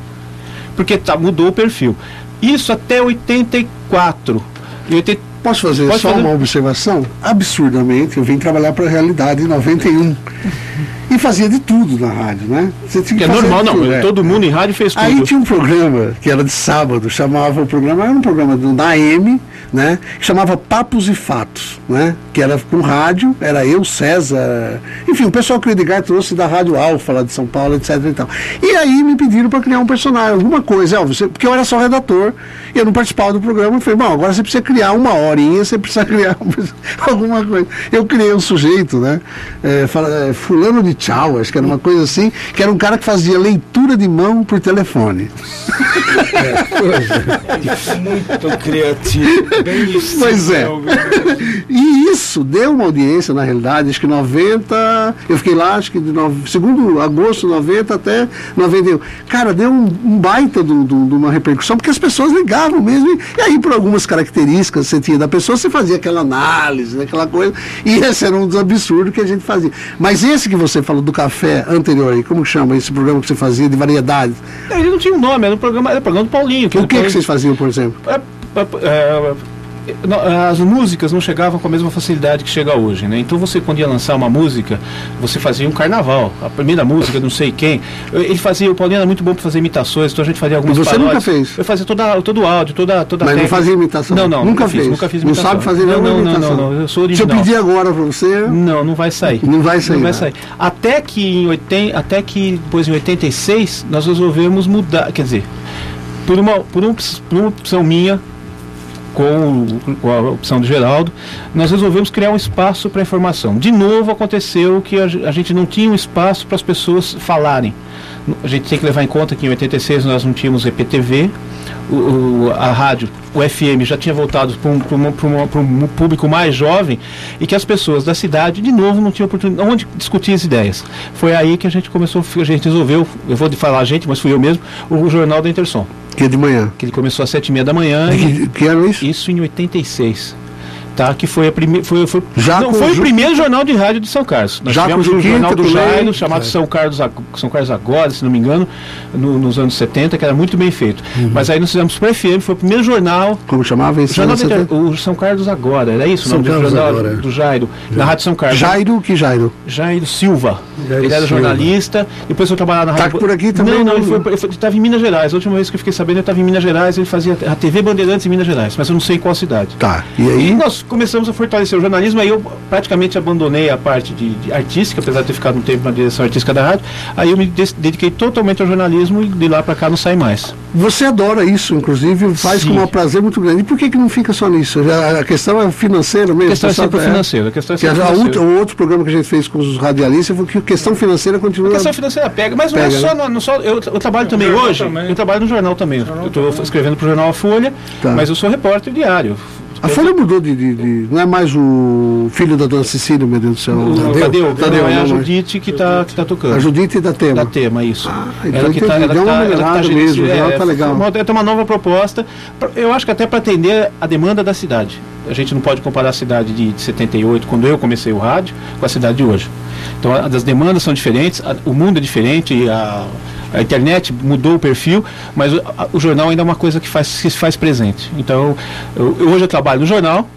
Porque tá, mudou o perfil. Isso até 84.
E 80, Posso fazer Pode só fazer? uma observação? Absurdamente, eu vim trabalhar para a realidade em 91. E fazia de tudo na rádio, né?
Você tinha que, é normal, não. Tudo, é. Todo mundo em rádio fez tudo.
Aí tinha um programa que era de sábado, chamava o programa, era um programa do, da AM, né? Que chamava Papos e Fatos, né? Que era com rádio, era eu, César, enfim, o pessoal que o Edgar trouxe da Rádio Alfa lá de São Paulo, etc e tal. E aí me pediram para criar um personagem, alguma coisa, ó, você, porque eu era só redator, e eu não participava do programa, eu falei, bom, agora você precisa criar uma horinha, você precisa criar alguma coisa. Eu criei um sujeito, né? É, fala, é, fulano de tchau, acho que era uma coisa assim, que era um cara que fazia leitura de mão por telefone.
É, muito criativo.
pois é. E isso deu uma audiência, na realidade, acho que 90. Eu fiquei lá, acho que de no, segundo agosto 90 até 91. Cara, deu um, um baita de uma repercussão, porque as pessoas ligavam mesmo. E, e aí, por algumas características, você tinha da da pessoa, você fazia aquela análise, né, aquela coisa, e esse era um dos absurdos que a gente fazia. Mas esse que você falou do café anterior aí, como chama esse programa que você fazia de variedades?
Ele não tinha um nome, era um programa, era um programa do Paulinho.
Que o que, que vocês faziam, por exemplo? É, é, é
as músicas não chegavam com a mesma facilidade que chega hoje, né? Então você quando ia lançar uma música, você fazia um carnaval, a primeira música, não sei quem. Ele fazia, o Paulinho era muito bom para fazer imitações, então a gente fazia algumas
você paródias. nunca fez?
Eu fazia toda, todo o áudio, toda toda
Mas técnica. não fazia imitação?
Não, não,
nunca,
nunca
fez.
Fiz, nunca fiz imitação.
Não sabe fazer
não,
nenhuma
não,
imitação?
Não, não, eu sou original.
Se eu pedir agora para você...
Não, não vai sair.
Não vai sair.
Não vai sair. Até que em 80, até que depois em 86 nós resolvemos mudar, quer dizer, por uma por, um, por uma opção minha, com, a opção do Geraldo, nós resolvemos criar um espaço para informação. De novo aconteceu que a, gente não tinha um espaço para as pessoas falarem. A gente tem que levar em conta que em 86 nós não tínhamos EPTV, o, a rádio, o FM já tinha voltado para um, um, público mais jovem e que as pessoas da cidade, de novo, não tinham oportunidade onde discutir as ideias. Foi aí que a gente começou, a gente resolveu, eu vou falar a gente, mas fui eu mesmo, o Jornal da Intersom.
Que é de manhã?
Que ele começou às sete e meia da manhã.
Que, que ano isso?
Isso em 86 tá? Que foi a primeira, foi, foi, Já não, foi o primeiro jornal de rádio de São Carlos. Nós
Já
tivemos um jornal do Jairo, chamado é. São Carlos, São Carlos Agora, se não me engano, no, nos anos 70, que era muito bem feito. Uhum. Mas aí nós fizemos para FM, foi o primeiro jornal.
Como chamava esse
jornal? De, o São Carlos Agora, era isso São o nome Carlos do jornal agora. Do Jairo, na Rádio São Carlos.
Jairo, que Jairo?
Jairo Silva. Jairo ele era Silva. jornalista, depois foi trabalhar na
tá rádio. Tá por aqui também?
Não, não, ele, foi, ele estava em Minas Gerais. A última vez que eu fiquei sabendo, ele estava em Minas Gerais, ele fazia a TV Bandeirantes em Minas Gerais, mas eu não sei em qual cidade.
Tá. E aí?
E nós começamos a fortalecer o jornalismo, aí eu praticamente abandonei a parte de, de, artística, apesar de ter ficado um tempo na direção artística da rádio. Aí eu me dediquei totalmente ao jornalismo e de lá para cá não sai mais.
Você adora isso, inclusive, faz Sim. com um prazer muito grande. E por que, que não fica só nisso? A questão é financeira mesmo? A
questão é sempre é, financeira. A questão é sempre
financeira. O outro programa que a gente fez com os radialistas foi que a questão financeira continua. A
questão financeira pega, mas pega, não é só. Né? Não, só eu, eu trabalho também hoje, também. eu trabalho no jornal também. Eu estou escrevendo para o jornal A Folha, tá. mas eu sou repórter diário.
A Folha mudou de, de, de, Não é mais o filho da dona Cecília, meu Deus do céu.
O, Tadeu, Tadeu, Tadeu, é a Judite que está que tá tocando.
A Judite da Tema.
Da Tema, isso.
Ah, então ela que está ela, tá, ela tá mesmo, é, tá legal.
Uma, tem uma nova proposta, eu acho que até para atender a demanda da cidade. A gente não pode comparar a cidade de, de 78, quando eu comecei o rádio, com a cidade de hoje. Então as demandas são diferentes, a, o mundo é diferente, a, a internet mudou o perfil, mas o, o, jornal ainda é uma coisa que, faz, que se faz presente. Então, eu, hoje eu trabalho no jornal,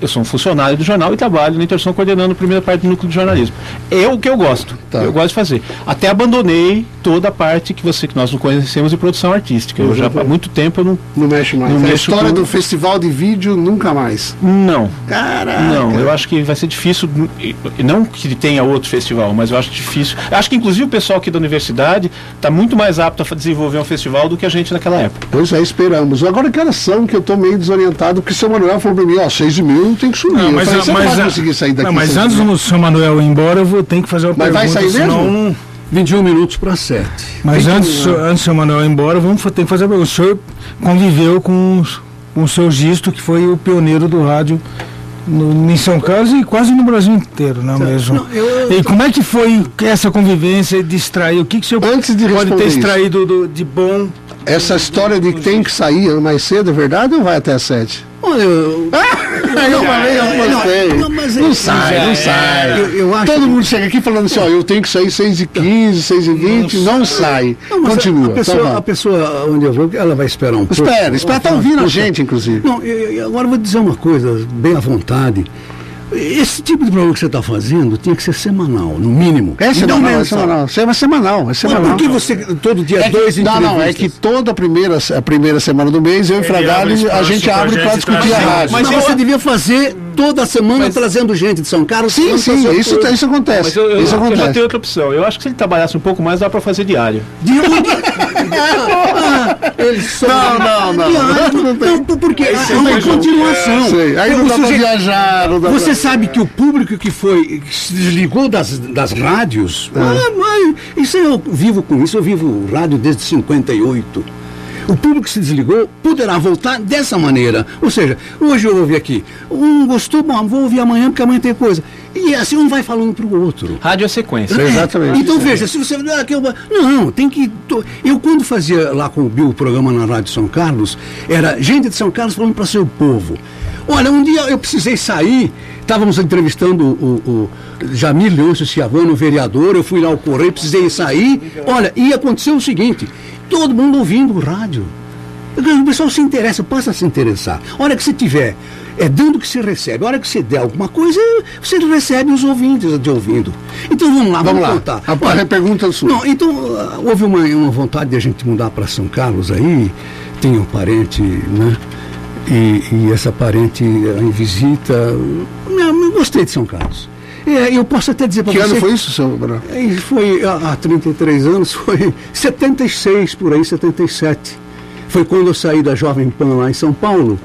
eu sou um funcionário do jornal e trabalho na Intersom coordenando a primeira parte do núcleo de jornalismo. É o que eu gosto. Tá. Eu gosto de fazer. Até abandonei toda a parte que você que nós não conhecemos de produção artística. Eu, eu já há muito tempo eu não
não mexe mais. Não a história com... do festival de vídeo nunca mais.
Não.
Caraca.
Não, eu acho que vai ser difícil não que tenha outro festival, mas eu acho difícil. Eu acho que inclusive o pessoal aqui da universidade está muito mais apto a desenvolver um festival do que a gente naquela época.
Pois é, esperamos. Agora que horas são que eu estou meio desorientado, porque o seu Manuel falou para mim, ó, seis e mil não tem que sumir. Não,
mas,
falei,
você mas, não vai conseguir sair daqui. Não, mas antes do seu Manuel ir embora, eu vou ter que fazer uma
mas
pergunta.
Mas vai sair
senão...
mesmo? 21 minutos para 7.
Mas antes, antes do seu Manuel ir embora, vamos ter que fazer a pergunta. O senhor conviveu com, com o seu Gisto, que foi o pioneiro do rádio no, em São Carlos e quase no Brasil inteiro, não é mesmo? Não, eu, e como é que foi essa convivência de extrair? O que, que o senhor
Antes de
pode ter extraído do, de bom?
Essa história de que tem que sair mais cedo é verdade ou vai até às sete? Olha, eu. eu falei, eu gostei. Não, não, não sai, não sai. Eu, eu Todo mundo chega aqui falando assim, ó, eu tenho que sair 6 e 15, 6 e 20, não, não sai. Continua. A pessoa, tá a pessoa onde eu vou, ela vai esperar um pouco. Espera, espera, tá ouvindo a gente, inclusive. Não, eu, agora eu vou dizer uma coisa, bem à vontade. Esse tipo de programa que você está fazendo tinha que ser semanal, no mínimo. É semanal, não é semanal. É semanal, é semanal. Mas por que você, todo dia é dois que, Não, não, é que toda a primeira, a primeira semana do mês, eu e Fragalho, a gente abre para discutir a rádio. Mas você devia fazer toda semana mas, trazendo gente de São Carlos. Sim, sim, isso, isso acontece. Mas eu, eu, isso acontece.
eu já tenho outra opção. Eu acho que se ele trabalhasse um pouco mais, dá para fazer diário.
Diário? ah, ele só não, não, não. Diário, não, não, porque é uma continuação. Sei. Aí não dá para viajar. Não dá você pra... sabe que o público que foi, que se desligou das, das rádios, é. ah, mas, isso eu vivo com isso, eu vivo rádio desde 58 o público se desligou, poderá voltar dessa maneira. Ou seja, hoje eu ouvi aqui, um gostou, bom, vou ouvir amanhã porque amanhã tem coisa. E assim um vai falando para o outro.
Rádio é sequência.
É, Exatamente. Então veja, se você. Não, tem que. Eu quando fazia lá com o Bill o programa na Rádio São Carlos, era gente de São Carlos falando para seu povo.
Olha, um dia eu precisei sair, estávamos entrevistando o, o Jamir Leôncio Ciavano, vereador, eu fui lá ao correio, precisei sair. Olha, e aconteceu o seguinte, todo mundo ouvindo o rádio. O pessoal se interessa, passa a se interessar. A hora que você tiver é dando que se recebe. A hora que você der alguma coisa, você recebe os ouvintes de ouvindo. Então vamos lá, vamos, vamos lá. contar.
A, Olha, a pergunta sua.
Não, então houve uma, uma vontade de a gente mudar para São Carlos aí, tem um parente, né? E, e essa parente em visita. Eu, gostei de São Carlos. É, eu posso até dizer para
você.
Que
ano foi isso, seu Bruno?
É, foi há 33 anos, foi 76 por aí, 77. Foi quando eu saí da Jovem Pan lá em São Paulo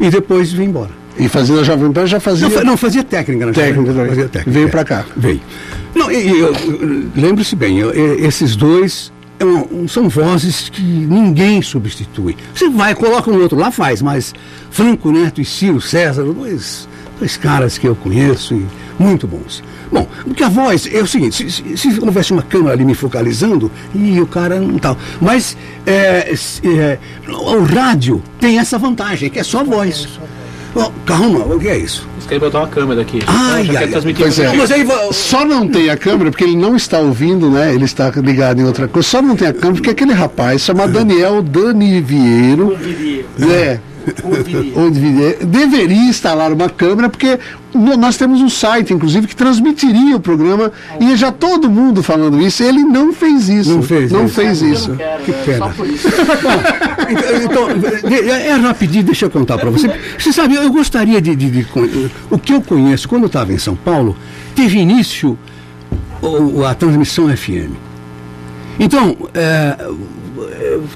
e depois vim embora.
E fazia a Jovem Pan já fazia.
Não, não fazia técnica na
técnica, Jovem Fazia técnica. Veio para cá.
Veio. Não, lembre-se bem, eu, esses dois é são vozes que ninguém substitui. Você vai, coloca um outro lá, faz, mas Franco Neto e Ciro César, dois, dois caras que eu conheço e muito bons. Bom, porque a voz é o seguinte, se, se, se houvesse uma câmera ali me focalizando, e o cara não tal. Mas é, é, o rádio tem essa vantagem, que é só voz. Oh, calma, o que é isso?
Você quer botar uma câmera aqui.
Ah, já quer transmitir pois é. Mas aí, só não tem a câmera porque ele não está ouvindo, né? Ele está ligado em outra coisa. Só não tem a câmera porque aquele rapaz chamado Daniel Dani Vieiro. É, onde deveria instalar uma câmera, porque nós temos um site, inclusive, que transmitiria o programa, e já todo mundo falando isso, ele não fez isso.
Não fez,
não isso. fez isso.
que pena. então, é, é rapidinho, deixa eu contar para você. Você sabe, eu gostaria de, de, de, O que eu conheço, quando eu estava em São Paulo, teve início a transmissão FM. Então, é,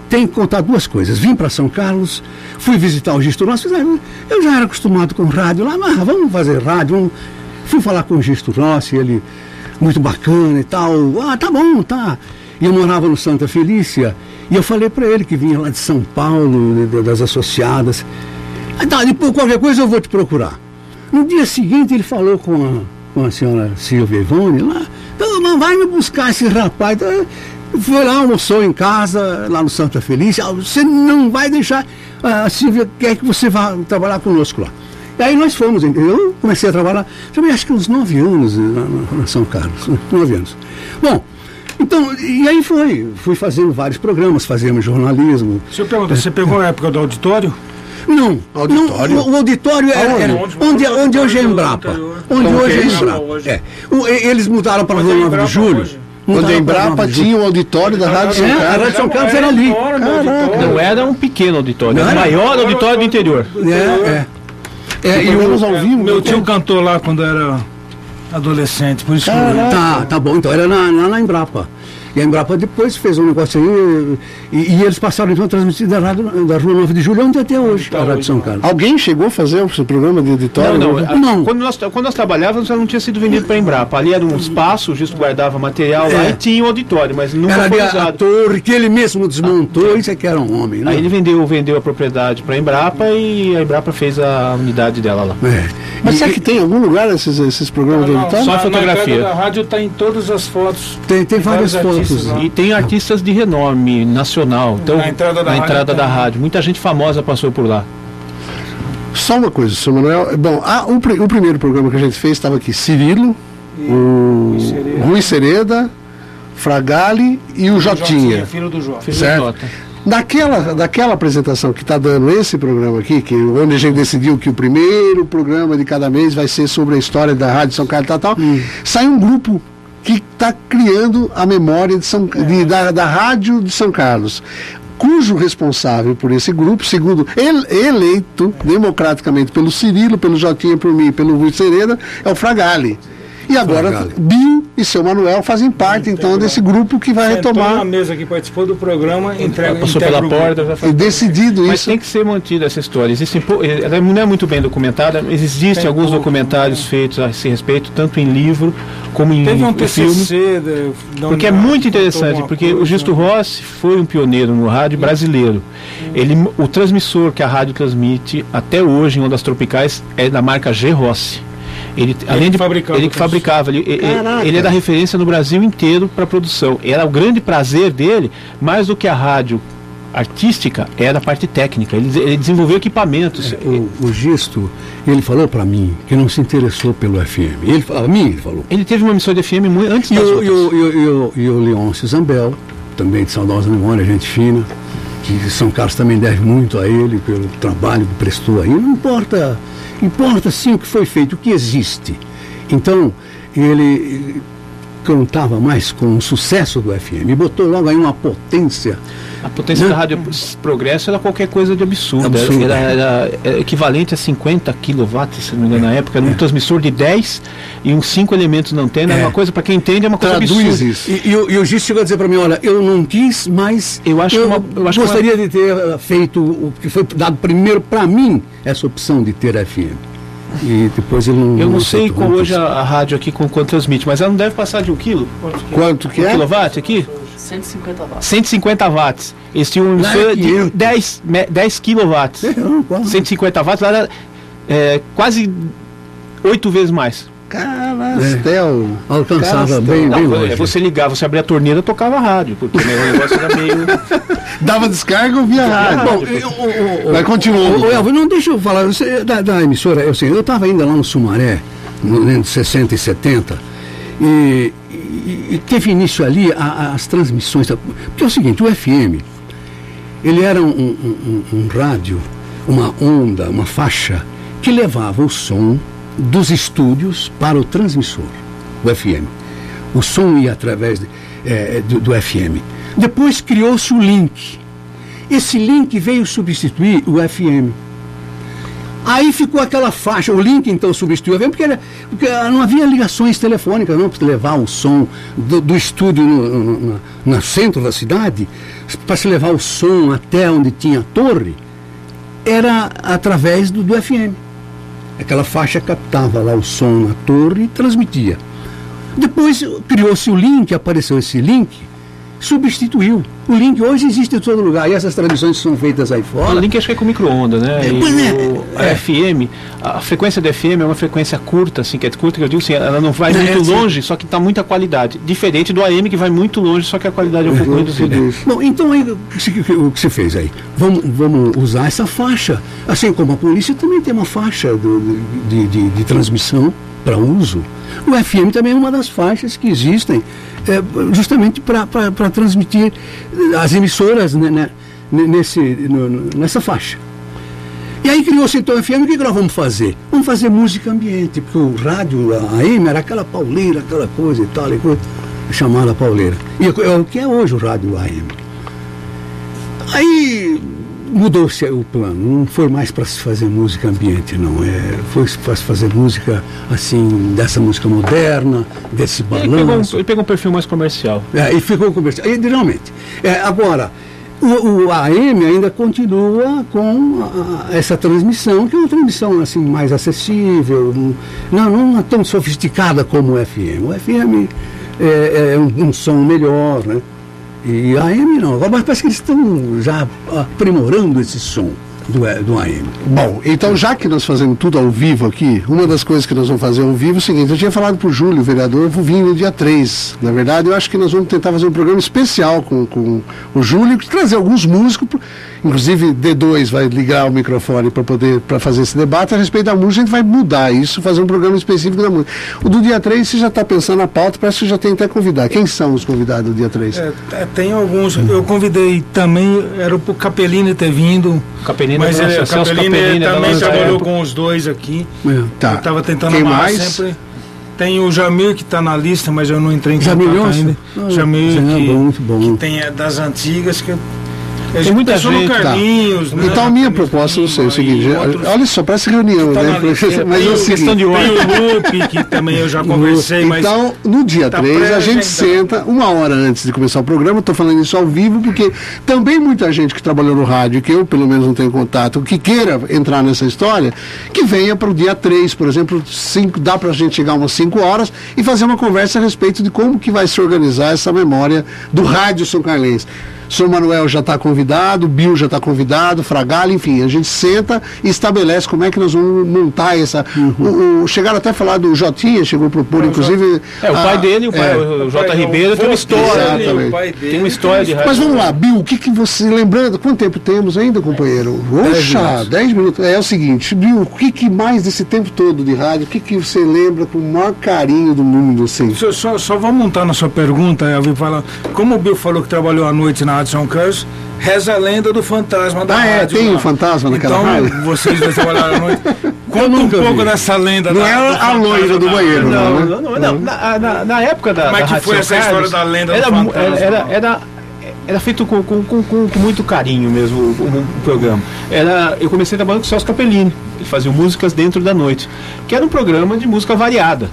tenho que contar duas coisas. Vim para São Carlos, fui visitar o Gisto Rossi. Eu já era acostumado com rádio lá, mas vamos fazer rádio. Vamos... Fui falar com o Gisto Rossi, ele muito bacana e tal. Ah, tá bom, tá. E eu morava no Santa Felícia. E eu falei para ele que vinha lá de São Paulo, das associadas. Ah, tá, depois qualquer coisa eu vou te procurar. No dia seguinte ele falou com a, com a senhora Silvia Ivone lá. Então, vai me buscar esse rapaz. Foi lá, almoçou em casa, lá no Santa Felícia. Ah, você não vai deixar. A Silvia quer que você vá trabalhar conosco lá. E aí nós fomos, eu comecei a trabalhar, também acho que uns nove anos na, São Carlos, né, nove anos. Bom, então, e aí foi, fui fazendo vários programas, fazíamos jornalismo.
Deixa eu perguntar, você pegou a época do auditório?
Não, auditório? Não, o, o, auditório era, era onde, onde, onde hoje é Embrapa. Onde hoje é Embrapa. É. Eles mudaram para a Rua 9 de
Onde a Embrapa tinha o auditório da Rádio São Carlos.
A Rádio São Carlos era ali.
Não era um pequeno auditório, era o maior auditório do interior.
É, é.
É, e o, ao vivo. Meu tio cantou lá quando era adolescente, por isso que
Tá, tá bom, então era na, na, na Embrapa. E a Embrapa depois fez um negócio aí, e, e eles passaram então a transmitir da, rádio, da Rua 9 de Julho, onde até hoje, a Rádio São Carlos.
Alguém chegou a fazer o seu programa de editório?
Não, não. não. Quando, nós, quando nós trabalhávamos, não tinha sido vendido para a Embrapa. Ali era um espaço, o Gisto guardava material é. lá e tinha um auditório, mas nunca era foi usado.
a torre que ele mesmo desmontou, ah, isso é que era um homem, né?
Aí ele vendeu, vendeu a propriedade para a Embrapa e a Embrapa fez a unidade dela lá. É.
Mas e, será que tem em algum lugar esses, esses programas não, de editório?
Só fotografia. A rádio está em todas as fotos.
Tem, tem várias fotos.
E tem artistas de renome nacional. Então, na entrada, da, na rádio, entrada da rádio. Muita gente famosa passou por lá.
Só uma coisa, seu Manuel. Bom, ah, o, o, primeiro programa que a gente fez estava aqui Cirilo, e o Rui Sereda, Fragale e o, o Jotinha. Jotinha.
Filho do Jota.
Certo? Daquela, daquela apresentação que está dando esse programa aqui, que onde a gente decidiu que o primeiro programa de cada mês vai ser sobre a história da Rádio São Carlos e tal, tal hum. sai um grupo que está criando a memória de São, de, da, da rádio de São Carlos cujo responsável por esse grupo, segundo ele, eleito democraticamente pelo Cirilo, pelo Jotinha, por mim, pelo Rui Sereda, é o Fragale. E agora Fragale. Bill e seu Manuel fazem parte então desse grupo que vai Sentou retomar.
na mesa que participou do programa, entrega,
passou pela porta, já
e decidido
Mas
isso.
tem que ser mantida essa história. Existem, ela não é muito bem documentada, existem tem alguns pouco, documentários feitos a esse respeito, tanto em livro como em
Teve um
filme.
De,
porque é muito interessante, porque coisa, o Gisto Rossi foi um pioneiro no rádio brasileiro. Ele, o transmissor que a rádio transmite até hoje em ondas tropicais é da marca G Rossi. Ele, ele além de fabricava, ele que fabricava, ele, ele, é da referência no Brasil inteiro para produção. Era o grande prazer dele, mais do que a rádio artística era a parte técnica. Ele, ele desenvolveu equipamentos.
É, o, o Gisto, ele falou para mim que não se interessou pelo FM. Ele a mim ele falou.
Ele teve uma missão de FM muito antes
e das o, E o, e, o, e o Leôncio Zambel, também de saudosa memória, gente fina, que São Carlos também deve muito a ele pelo trabalho que prestou aí. Não importa, importa sim o que foi feito, o que existe. Então, ele cantava mais com o sucesso do FM e botou logo aí uma potência
a potência da Rádio Progresso era qualquer coisa de absurdo. absurdo. Era, era, era, equivalente a 50 kW, se não me engano, na época. Era um é. transmissor de 10 e uns 5 elementos na antena. É uma coisa, para quem entende, é uma coisa Traduz absurda.
Isso. E, e, e o Gis chegou a dizer para mim: olha, eu não quis, mas eu, acho eu, uma, eu acho gostaria uma... de ter uh, feito o que foi dado primeiro para mim, essa opção de ter FM. E depois ele não.
Eu não, não sei qual hoje a, a, rádio aqui com quanto transmite, mas ela não deve passar de um quilo.
Quanto que,
um
é?
quilowatt aqui?
150 watts.
150 watts. Eles tinham um emissora de 10, 10 quilowatts. 150 watts, era é, quase 8 vezes mais.
Carastel. É. Alcançava bem,
Não,
bem longe.
Você ligava, você abria a torneira, tocava rádio, porque né, o negócio era meio...
Dava descarga via rádio. Bom, eu, Vai continuando.
Elvio, não deixa eu falar você, da, da, emissora. Eu sei, eu estava ainda lá no Sumaré, no, em 60 e 70, e, e, e teve início ali a, a, as transmissões. Porque é o seguinte, o FM, ele era um, um, um, um rádio, uma onda, uma faixa, que levava o som dos estúdios para o transmissor, o FM. O som ia através de, é, do, do FM. Depois criou-se o link. Esse link veio substituir o FM. Aí ficou aquela faixa, o link então substituiu a VM, porque, era, porque não havia ligações telefônicas, não, para levar o som do, do estúdio no, no, no, no, centro da cidade, para se levar o som até onde tinha a torre, era através do, do FM. Aquela faixa captava lá o som na torre e transmitia. Depois criou-se o link, apareceu esse link, substituiu. O link hoje existe em todo lugar. E essas transmissões são feitas aí fora.
O link acho que é com micro-ondas, né? É, pois é. O, a é. FM, a frequência do FM é uma frequência curta, assim, que é curta, que eu digo assim, ela não vai é, muito longe, só que está muita qualidade. Diferente do AM, que vai muito longe, só que a qualidade é um pouco reduzida.
Bom, então aí, o que você fez aí? Vamos, vamos usar essa faixa. Assim como a polícia também tem uma faixa do, de, de, de transmissão para uso. O FM também é uma das faixas que existem é, justamente para transmitir as emissoras né, né, nesse, no, nessa faixa. E aí criou-se então o FM, o que nós vamos fazer? Vamos fazer música ambiente, porque o rádio, AM, era aquela pauleira, aquela coisa e tal, e coisa, chamada pauleira. E é, é o que é hoje o rádio AM. Aí mudou-se o plano, não foi mais para se fazer música ambiente, não. É, foi para se fazer música assim, dessa música moderna, desse balanço. Ele
pegou um, ele pegou um perfil mais comercial.
É, e ficou comercial. E, realmente. É, agora, o, o, AM ainda continua com a, essa transmissão, que é uma transmissão assim, mais acessível, não, não é tão sofisticada como o FM. O FM é, é um, um som melhor, né? E a AM não. Agora parece que eles estão já aprimorando esse som do, do AM.
Bom, então já que nós fazemos tudo ao vivo aqui, uma das coisas que nós vamos fazer ao vivo é o seguinte, eu tinha falado para o Júlio, o vereador, eu vou vir no dia 3. Na verdade, eu acho que nós vamos tentar fazer um programa especial com, com o Júlio, trazer alguns músicos, inclusive D2 vai ligar o microfone para poder para fazer esse debate a respeito da música, a gente vai mudar isso, fazer um programa específico da música. O do dia 3 você já está pensando na pauta, parece que já tem até convidar. Quem são os convidados do dia 3? É,
é, tem alguns, eu convidei também, era o Capelini ter vindo.
Capelini,
mas ele, Capelini, Capelini também trabalhou com os dois aqui. É. Tá. Eu estava tentando
Quem mais? sempre.
Tem o Jamil que está na lista, mas eu não entrei em
contato ainda.
Ah, Jamil, que, é bom, bom. que tem é, das antigas, que
tem muita gente. Carlinhos, tá. né? Então a minha proposta, não sei, é o seguinte, outros... olha só, parece reunião, tá né?
Mas é o seguinte, de tem o Lupe, que também eu já conversei,
mas... Então, no dia tá 3, a gente senta uma hora antes de começar o programa, estou falando isso ao vivo, porque também muita gente que trabalhou no rádio, que eu pelo menos não tenho contato, que queira entrar nessa história, que venha para o dia 3, por exemplo, cinco, dá para a gente chegar umas 5 horas e fazer uma conversa a respeito de como que vai se organizar essa memória do rádio São Carlense. O senhor Manuel já está convidado, o Bill já está convidado, Fragalho, enfim, a gente senta e estabelece como é que nós vamos montar essa. Uhum. O, o, chegaram até a falar do Jotinha, chegou a propor, inclusive.
É, o pai dele, o, pai, é, o J. Ribeiro, tem uma história. Exatamente. Tem uma história de
Mas vamos lá, Bill, o que, que você. Lembrando, quanto tempo temos ainda, companheiro? Oxa, 10 minutos. É, é, o seguinte, Bill, o que, que mais desse tempo todo de rádio, o que, que você lembra com o maior carinho do mundo, assim?
Só, só, só vou montar na sua pergunta, Elvio, fala, como o Bill falou que trabalhou à noite na São Carlos, reza a lenda do fantasma da
ah,
é,
rádio. tem o um fantasma naquela
então,
rádio?
vocês dois trabalharam à noite. Conta um pouco vi. dessa lenda.
Não da, é a loira do banheiro,
não. Não, não, não, não. Na, na, na, época da.
Como é
que
foi essa Carlos, história da lenda
era,
do fantasma?
Era, era, era feito com, com, com, com, muito carinho mesmo o, o, o, programa. Era, eu comecei trabalhando com o Celso Capellini, ele fazia músicas dentro da noite, que era um programa de música variada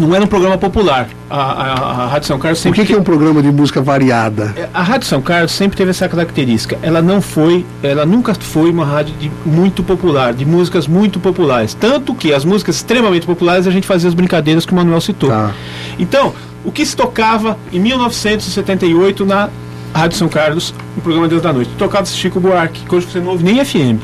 não era um programa popular. A, a, a Rádio São Carlos sempre.
O que, que, é um programa de música variada?
É, a Rádio São Carlos sempre teve essa característica. Ela não foi, ela nunca foi uma rádio de, muito popular, de músicas muito populares. Tanto que as músicas extremamente populares a gente fazia as brincadeiras que o Manuel citou. Tá. Então, o que se tocava em 1978 na Rádio São Carlos, no programa Deus da Noite? Tocava Chico Buarque, que hoje você não ouve nem FM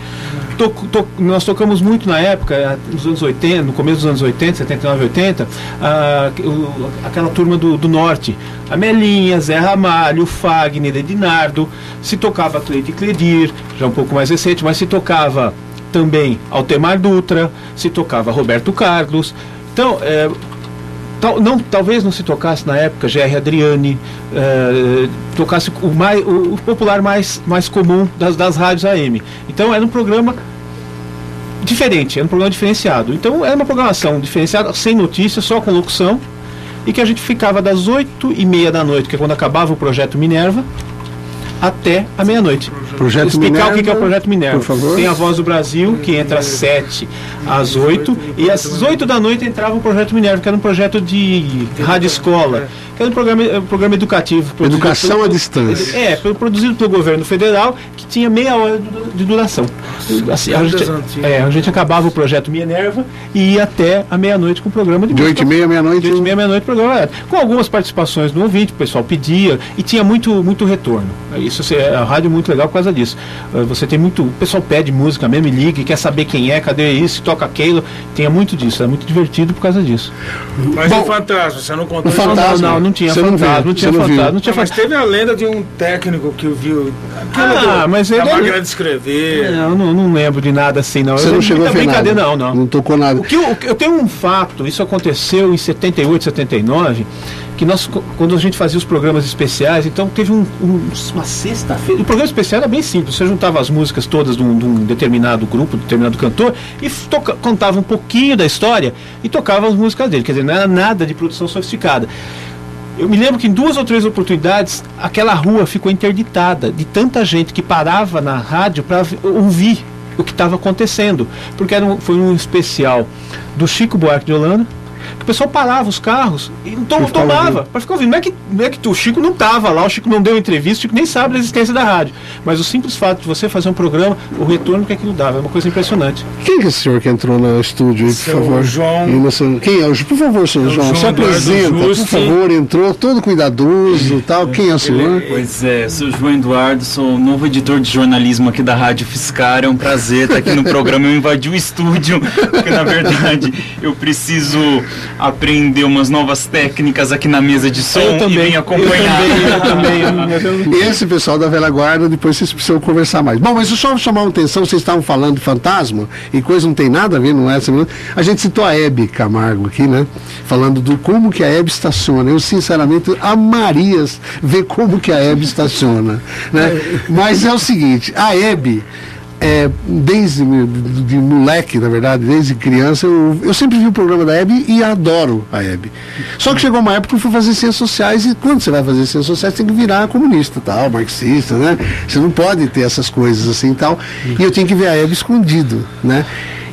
to, to, nós tocamos muito na época, nos anos 80, no começo dos anos 80, 79, 80, ah, o, aquela turma do, do norte. A Melinha, Zé Ramalho, Fagner, Edinardo, se tocava Cleide Cledir, já um pouco mais recente, mas se tocava também Altemar Dutra, se tocava Roberto Carlos. Então, é, Tal, não, talvez não se tocasse na época G.R. Adriani, eh, tocasse o, mais, o, popular mais, mais comum das, das rádios AM. Então era um programa diferente, era um programa diferenciado. Então era uma programação diferenciada, sem notícias, só com locução, e que a gente ficava das 8 e meia da noite, que é quando acabava o projeto Minerva, até a meia-noite.
Projeto
Explicar
Minerva,
o que é o Projeto Minerva.
Por favor.
Tem a Voz do Brasil, que entra às 7 às 8, e às 8 da noite entrava o Projeto Minerva, que era um projeto de rádio escola, que era um programa, um programa educativo.
Educação pelo, à distância.
É, produzido pelo governo federal, que tinha meia hora de duração. Assim, a, gente, é, a gente acabava o Projeto Minerva e ia até a meia-noite com o programa de
De 8 e meia, meia-noite?
De 8 e meia, meia-noite, programa Com algumas participações do ouvinte, o pessoal pedia, e tinha muito, muito retorno. Isso assim, é, a rádio é muito legal por causa disso. Eh, você tem muito. O pessoal pede música mesmo e liga, quer saber quem é, cadê isso, toca aquilo. Tinha muito disso, é muito divertido por causa disso.
Mas Bom, o fantasma, você não contou
o fantasma,
não, não, não tinha fantasma, não, não, tinha fantasma, não tinha
Mas teve a lenda de um técnico que viu.
Ah, do, mas ele.
A máquina de escrever.
Não, não, não lembro de nada assim, não.
Você eu não chegou a ver
brincadeira, nada. não, não.
Não tocou nada.
O que eu, eu tenho um fato, isso aconteceu em 78, 79 que nós, quando a gente fazia os programas especiais, então teve um, um, uma sexta-feira. O programa especial era bem simples, você juntava as músicas todas de um, de um determinado grupo, de um determinado cantor, e toca, contava um pouquinho da história e tocava as músicas dele. Quer dizer, não era nada de produção sofisticada. Eu me lembro que em duas ou três oportunidades aquela rua ficou interditada de tanta gente que parava na rádio para ouvir o que estava acontecendo, porque era um, foi um especial do Chico Buarque de Holanda que o pessoal parava os carros e não tom, tomava para ficar ouvindo. Não é, que, não é que o Chico não estava lá, o Chico não deu entrevista, o Chico nem sabe da existência da rádio. Mas o simples fato de você fazer um programa, o retorno que aquilo dava, é uma coisa impressionante.
Quem é esse senhor que entrou no estúdio aí, por Seu favor?
João.
Quem é o Por favor, senhor João, João, se apresenta, por favor, entrou todo cuidadoso tal. Quem é o senhor?
Pois é, sou João Eduardo, sou novo editor de jornalismo aqui da Rádio Fiscar. É um prazer estar aqui no programa. Eu invadi o estúdio, porque na verdade eu preciso aprender umas novas técnicas aqui na mesa de som
eu também,
e vem acompanhar.
Eu também, eu também.
Esse pessoal da velha guarda, depois vocês precisam conversar mais. Bom, mas só chamar uma atenção, vocês estavam falando de fantasma e coisa não tem nada a ver, não é? A gente citou a Hebe Camargo aqui, né? Falando do como que a Hebe estaciona. Eu, sinceramente, amaria ver como que a Hebe estaciona. Né? Mas é o seguinte, a Hebe é, desde de, moleque, na verdade, desde criança, eu, eu sempre vi o programa da Hebe e adoro a Hebe. Só que chegou uma época que eu fui fazer ciências sociais e quando você vai fazer ciências sociais tem que virar comunista, tal, marxista, né? Você não pode ter essas coisas assim tal. E eu tinha que ver a Hebe escondido, né?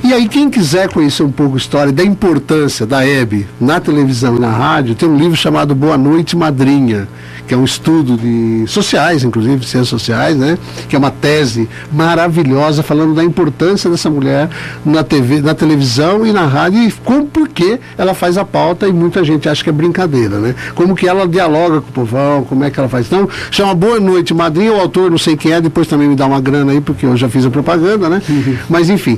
E aí, quem quiser conhecer um pouco a história da importância da Hebe na televisão e na rádio, tem um livro chamado Boa Noite Madrinha, que é um estudo de sociais, inclusive, ciências sociais, né? Que é uma tese maravilhosa falando da importância dessa mulher na TV, na televisão e na rádio e como porque ela faz a pauta e muita gente acha que é brincadeira, né? Como que ela dialoga com o povão, como é que ela faz. Então, chama Boa Noite Madrinha, o autor não sei quem é, depois também me dá uma grana aí, porque eu já fiz a propaganda, né? Uhum. Mas enfim.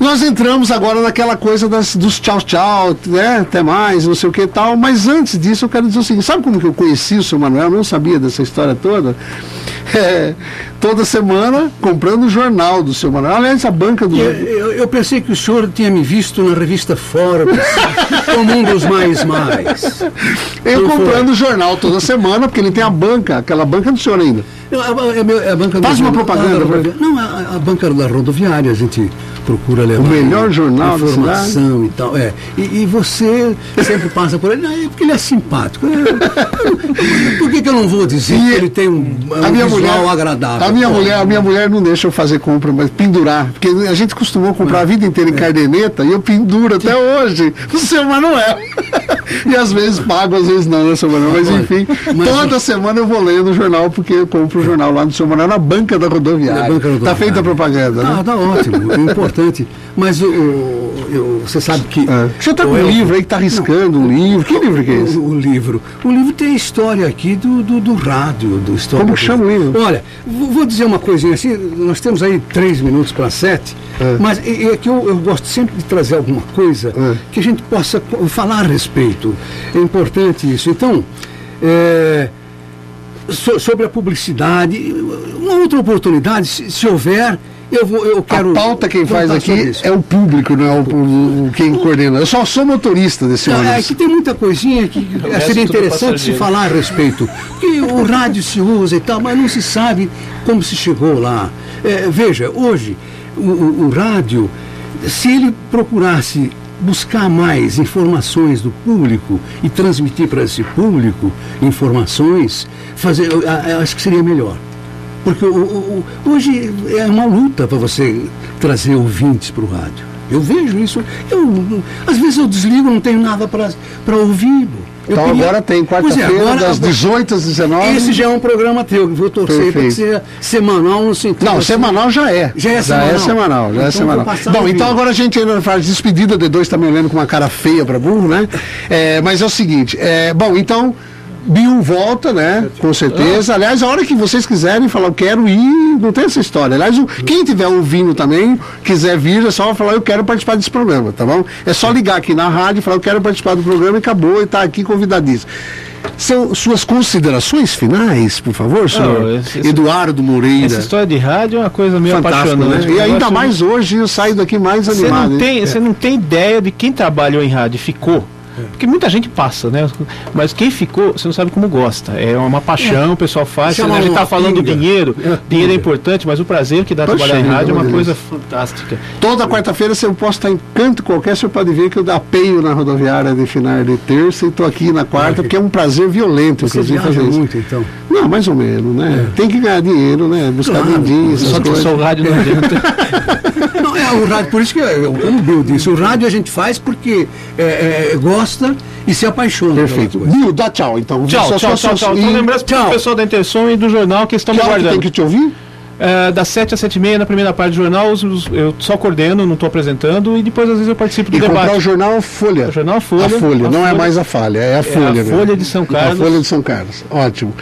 Nós entramos agora naquela coisa das, dos tchau tchau, né? Até mais, não sei o que e tal. Mas antes disso eu quero dizer o seguinte, sabe como que eu conheci o seu Manuel? Eu não sabia dessa história toda. É, toda semana comprando o jornal do seu Manuel. Aliás, a banca do.
Eu, eu, eu, pensei que o senhor tinha me visto na revista Fora, como um dos mais mais.
Eu comprando o jornal toda semana, porque ele tem a banca, aquela banca do senhor ainda.
Não, a, a, a, banca
Faz uma propaganda.
Não, a, a banca da rodoviária, a gente procura levar.
O melhor jornal
informação e tal. É. E, e, você sempre passa por ele, não, é porque ele é simpático. É, por que, que eu não vou dizer e que ele tem um, um a minha visual mulher, agradável?
A minha, mulher, a minha mulher não deixa eu fazer compra, mas pendurar. Porque a gente costumou comprar a vida inteira em é. cardeneta e eu penduro até hoje no seu Manuel. e às vezes pago, às vezes não, né, seu Manuel? Mas enfim, mas, toda semana eu vou lendo o jornal, porque eu compro o jornal lá no seu Manuel, na banca da rodoviária. Na banca da rodoviária. Tá feita a propaganda,
né?
Ah,
tá ótimo. É importante. Mas o, o, você sabe que.
É. Você está com um livro aí que está riscando um livro. Que livro que é esse?
O, o, livro. O livro tem a história aqui do, do, do rádio, do
história. Como chama o livro?
Olha, vou dizer uma coisinha assim, nós temos aí três minutos para sete, é. mas é, é que eu, eu, gosto sempre de trazer alguma coisa é. que a gente possa falar a respeito. É importante isso. Então, é, so, sobre a publicidade, uma outra oportunidade, se, se houver eu, vou, eu quero.
A pauta quem faz aqui é o público, não é o, o, quem coordena. Eu só sou motorista desse ônibus.
É que tem muita coisinha que seria interessante se falar a respeito. Porque o rádio se usa e tal, mas não se sabe como se chegou lá. É, veja, hoje, o, o, o rádio, se ele procurasse buscar mais informações do público e transmitir para esse público informações, fazer, eu, eu acho que seria melhor. Porque o, o, hoje é uma luta para você trazer ouvintes para o rádio. Eu vejo isso. Eu, às vezes eu desligo, não tenho nada para ouvir.
Então queria... agora tem quarta-feira, é, das 18 às 19.
Esse já é um programa teu, que vou torcer para que seja semanal no sentido.
Não, assim. semanal já é.
Já é semanal. Já é
semanal, já é então, é semanal. Bom, então agora a gente ainda faz despedida de dois, também olhando com uma cara feia para burro, né? É, mas é o seguinte, é, bom, então. Bill volta, né? Com certeza. Aliás, a hora que vocês quiserem falar, eu quero ir, não tem essa história. Aliás, o, quem tiver ouvindo também, quiser vir, é só falar, eu quero participar desse programa, tá bom? É só ligar aqui na rádio e falar, eu quero participar do programa e acabou e tá aqui convidadíssimo. São suas considerações finais, por favor, senhor não, esse, Eduardo Moreira.
Essa história de rádio é uma coisa meio apaixonante.
Né? E ainda mais hoje eu saio daqui mais animado.
Você não, tem, você não tem ideia de quem trabalhou em rádio e ficou porque muita gente passa, né? Mas quem ficou, você não sabe como gosta. É uma paixão, é. o pessoal faz. a gente está falando dinheiro, é. dinheiro é importante, mas o prazer que dá Poxa, trabalhar em rádio é uma coisa fantástica.
Toda quarta-feira, se eu posso estar em canto qualquer, você pode ver que eu apeio na rodoviária de final de terça e estou aqui na quarta, porque é um prazer violento,
você inclusive, fazer isso. muito, então?
Não, mais ou menos, né? É. Tem que ganhar dinheiro, né? Buscar claro,
Só que só o rádio não adianta.
não, é o rádio, por isso que, como o Bill disse, o rádio a gente faz porque é, é, gosta e se apaixona.
Perfeito. Bill, dá tchau, então.
Tchau, tchau, tchau, tchau. Então, lembrando para o pessoal da Intersom e do jornal que estão me aguardando.
tem que te ouvir?
É, das 7 às 7 e meia na primeira parte do jornal, eu só coordeno, não estou apresentando, e depois às vezes eu participo do
e
debate.
o jornal Folha.
O jornal Folha.
A Folha, a não é Folha. é mais a Falha, é a Folha. É
a Folha de São Carlos.
A Folha de São Carlos, ótimo.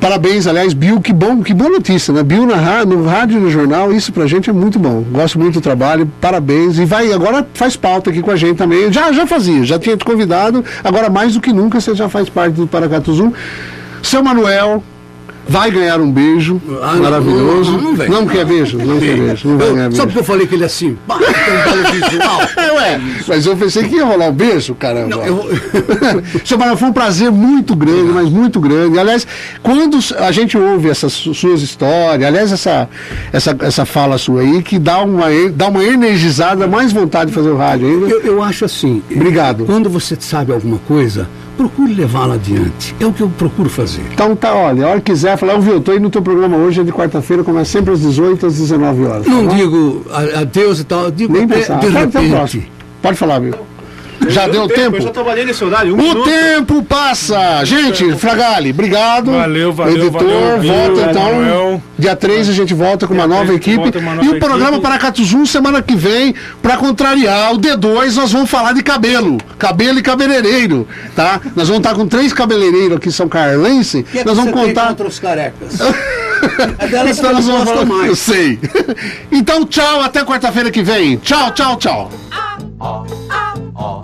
Parabéns, aliás, Bill, que bom, que boa notícia, né? Bill na, no rádio e no jornal, isso pra gente é muito bom. Gosto muito do trabalho, parabéns. E vai, agora faz pauta aqui com a gente também. Já, já fazia, já tinha te convidado, agora mais do que nunca você já faz parte do Paracatu. Seu Manuel, vai ganhar um beijo ah, maravilhoso. Não, não, não, não quer beijo? Não quer beijo. Não vai ganhar
porque eu falei que ele é assim, um visual.
Ué, mas eu pensei que ia rolar um beijo, caramba. Não, eu... Seu Manuel, foi um prazer muito grande, mas muito grande. Aliás, quando a gente ouve essas suas histórias, aliás, essa, essa, essa fala sua aí, que dá uma, dá uma energizada, mais vontade de fazer o rádio ainda.
Eu, eu acho assim.
Obrigado.
Quando você sabe alguma coisa, procure levá-la adiante. É o que eu procuro fazer.
Então tá, olha, a hora que quiser falar, eu vi, eu tô indo no teu programa hoje, é de quarta-feira, começa sempre às 18 às 19 horas.
Não tá digo adeus e tal, digo
Nem pensar. de repente. Pode falar, meu. Já deu, tempo, tempo? Eu
já trabalhei nesse horário.
Um o minuto. tempo passa. Gente, Fragali, obrigado.
Valeu, valeu.
Editor,
valeu,
volta então. Manuel. Dia 3 a gente volta com uma nova equipe. Uma nova e o programa. Paracatuzum semana que vem, para contrariar o D2, nós vamos falar de cabelo. Cabelo e cabeleireiro, tá? Nós vamos estar com três cabeleireiros aqui em São Carlense.
Que é
nós vamos contar.
contra os carecas.
É delas então, nós vamos falar... mais. Eu sei. Então, tchau, até quarta-feira que vem. Tchau, tchau, tchau. Oh.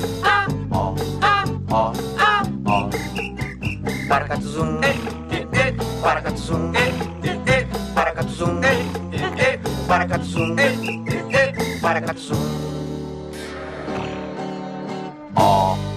Paracatuzum, eh, eh, eh. Paracatuzum, eh, eh, eh. Paracatuzum, eh, eh, eh. Paracatuzum, eh, eh, eh. Paracatuzum. O.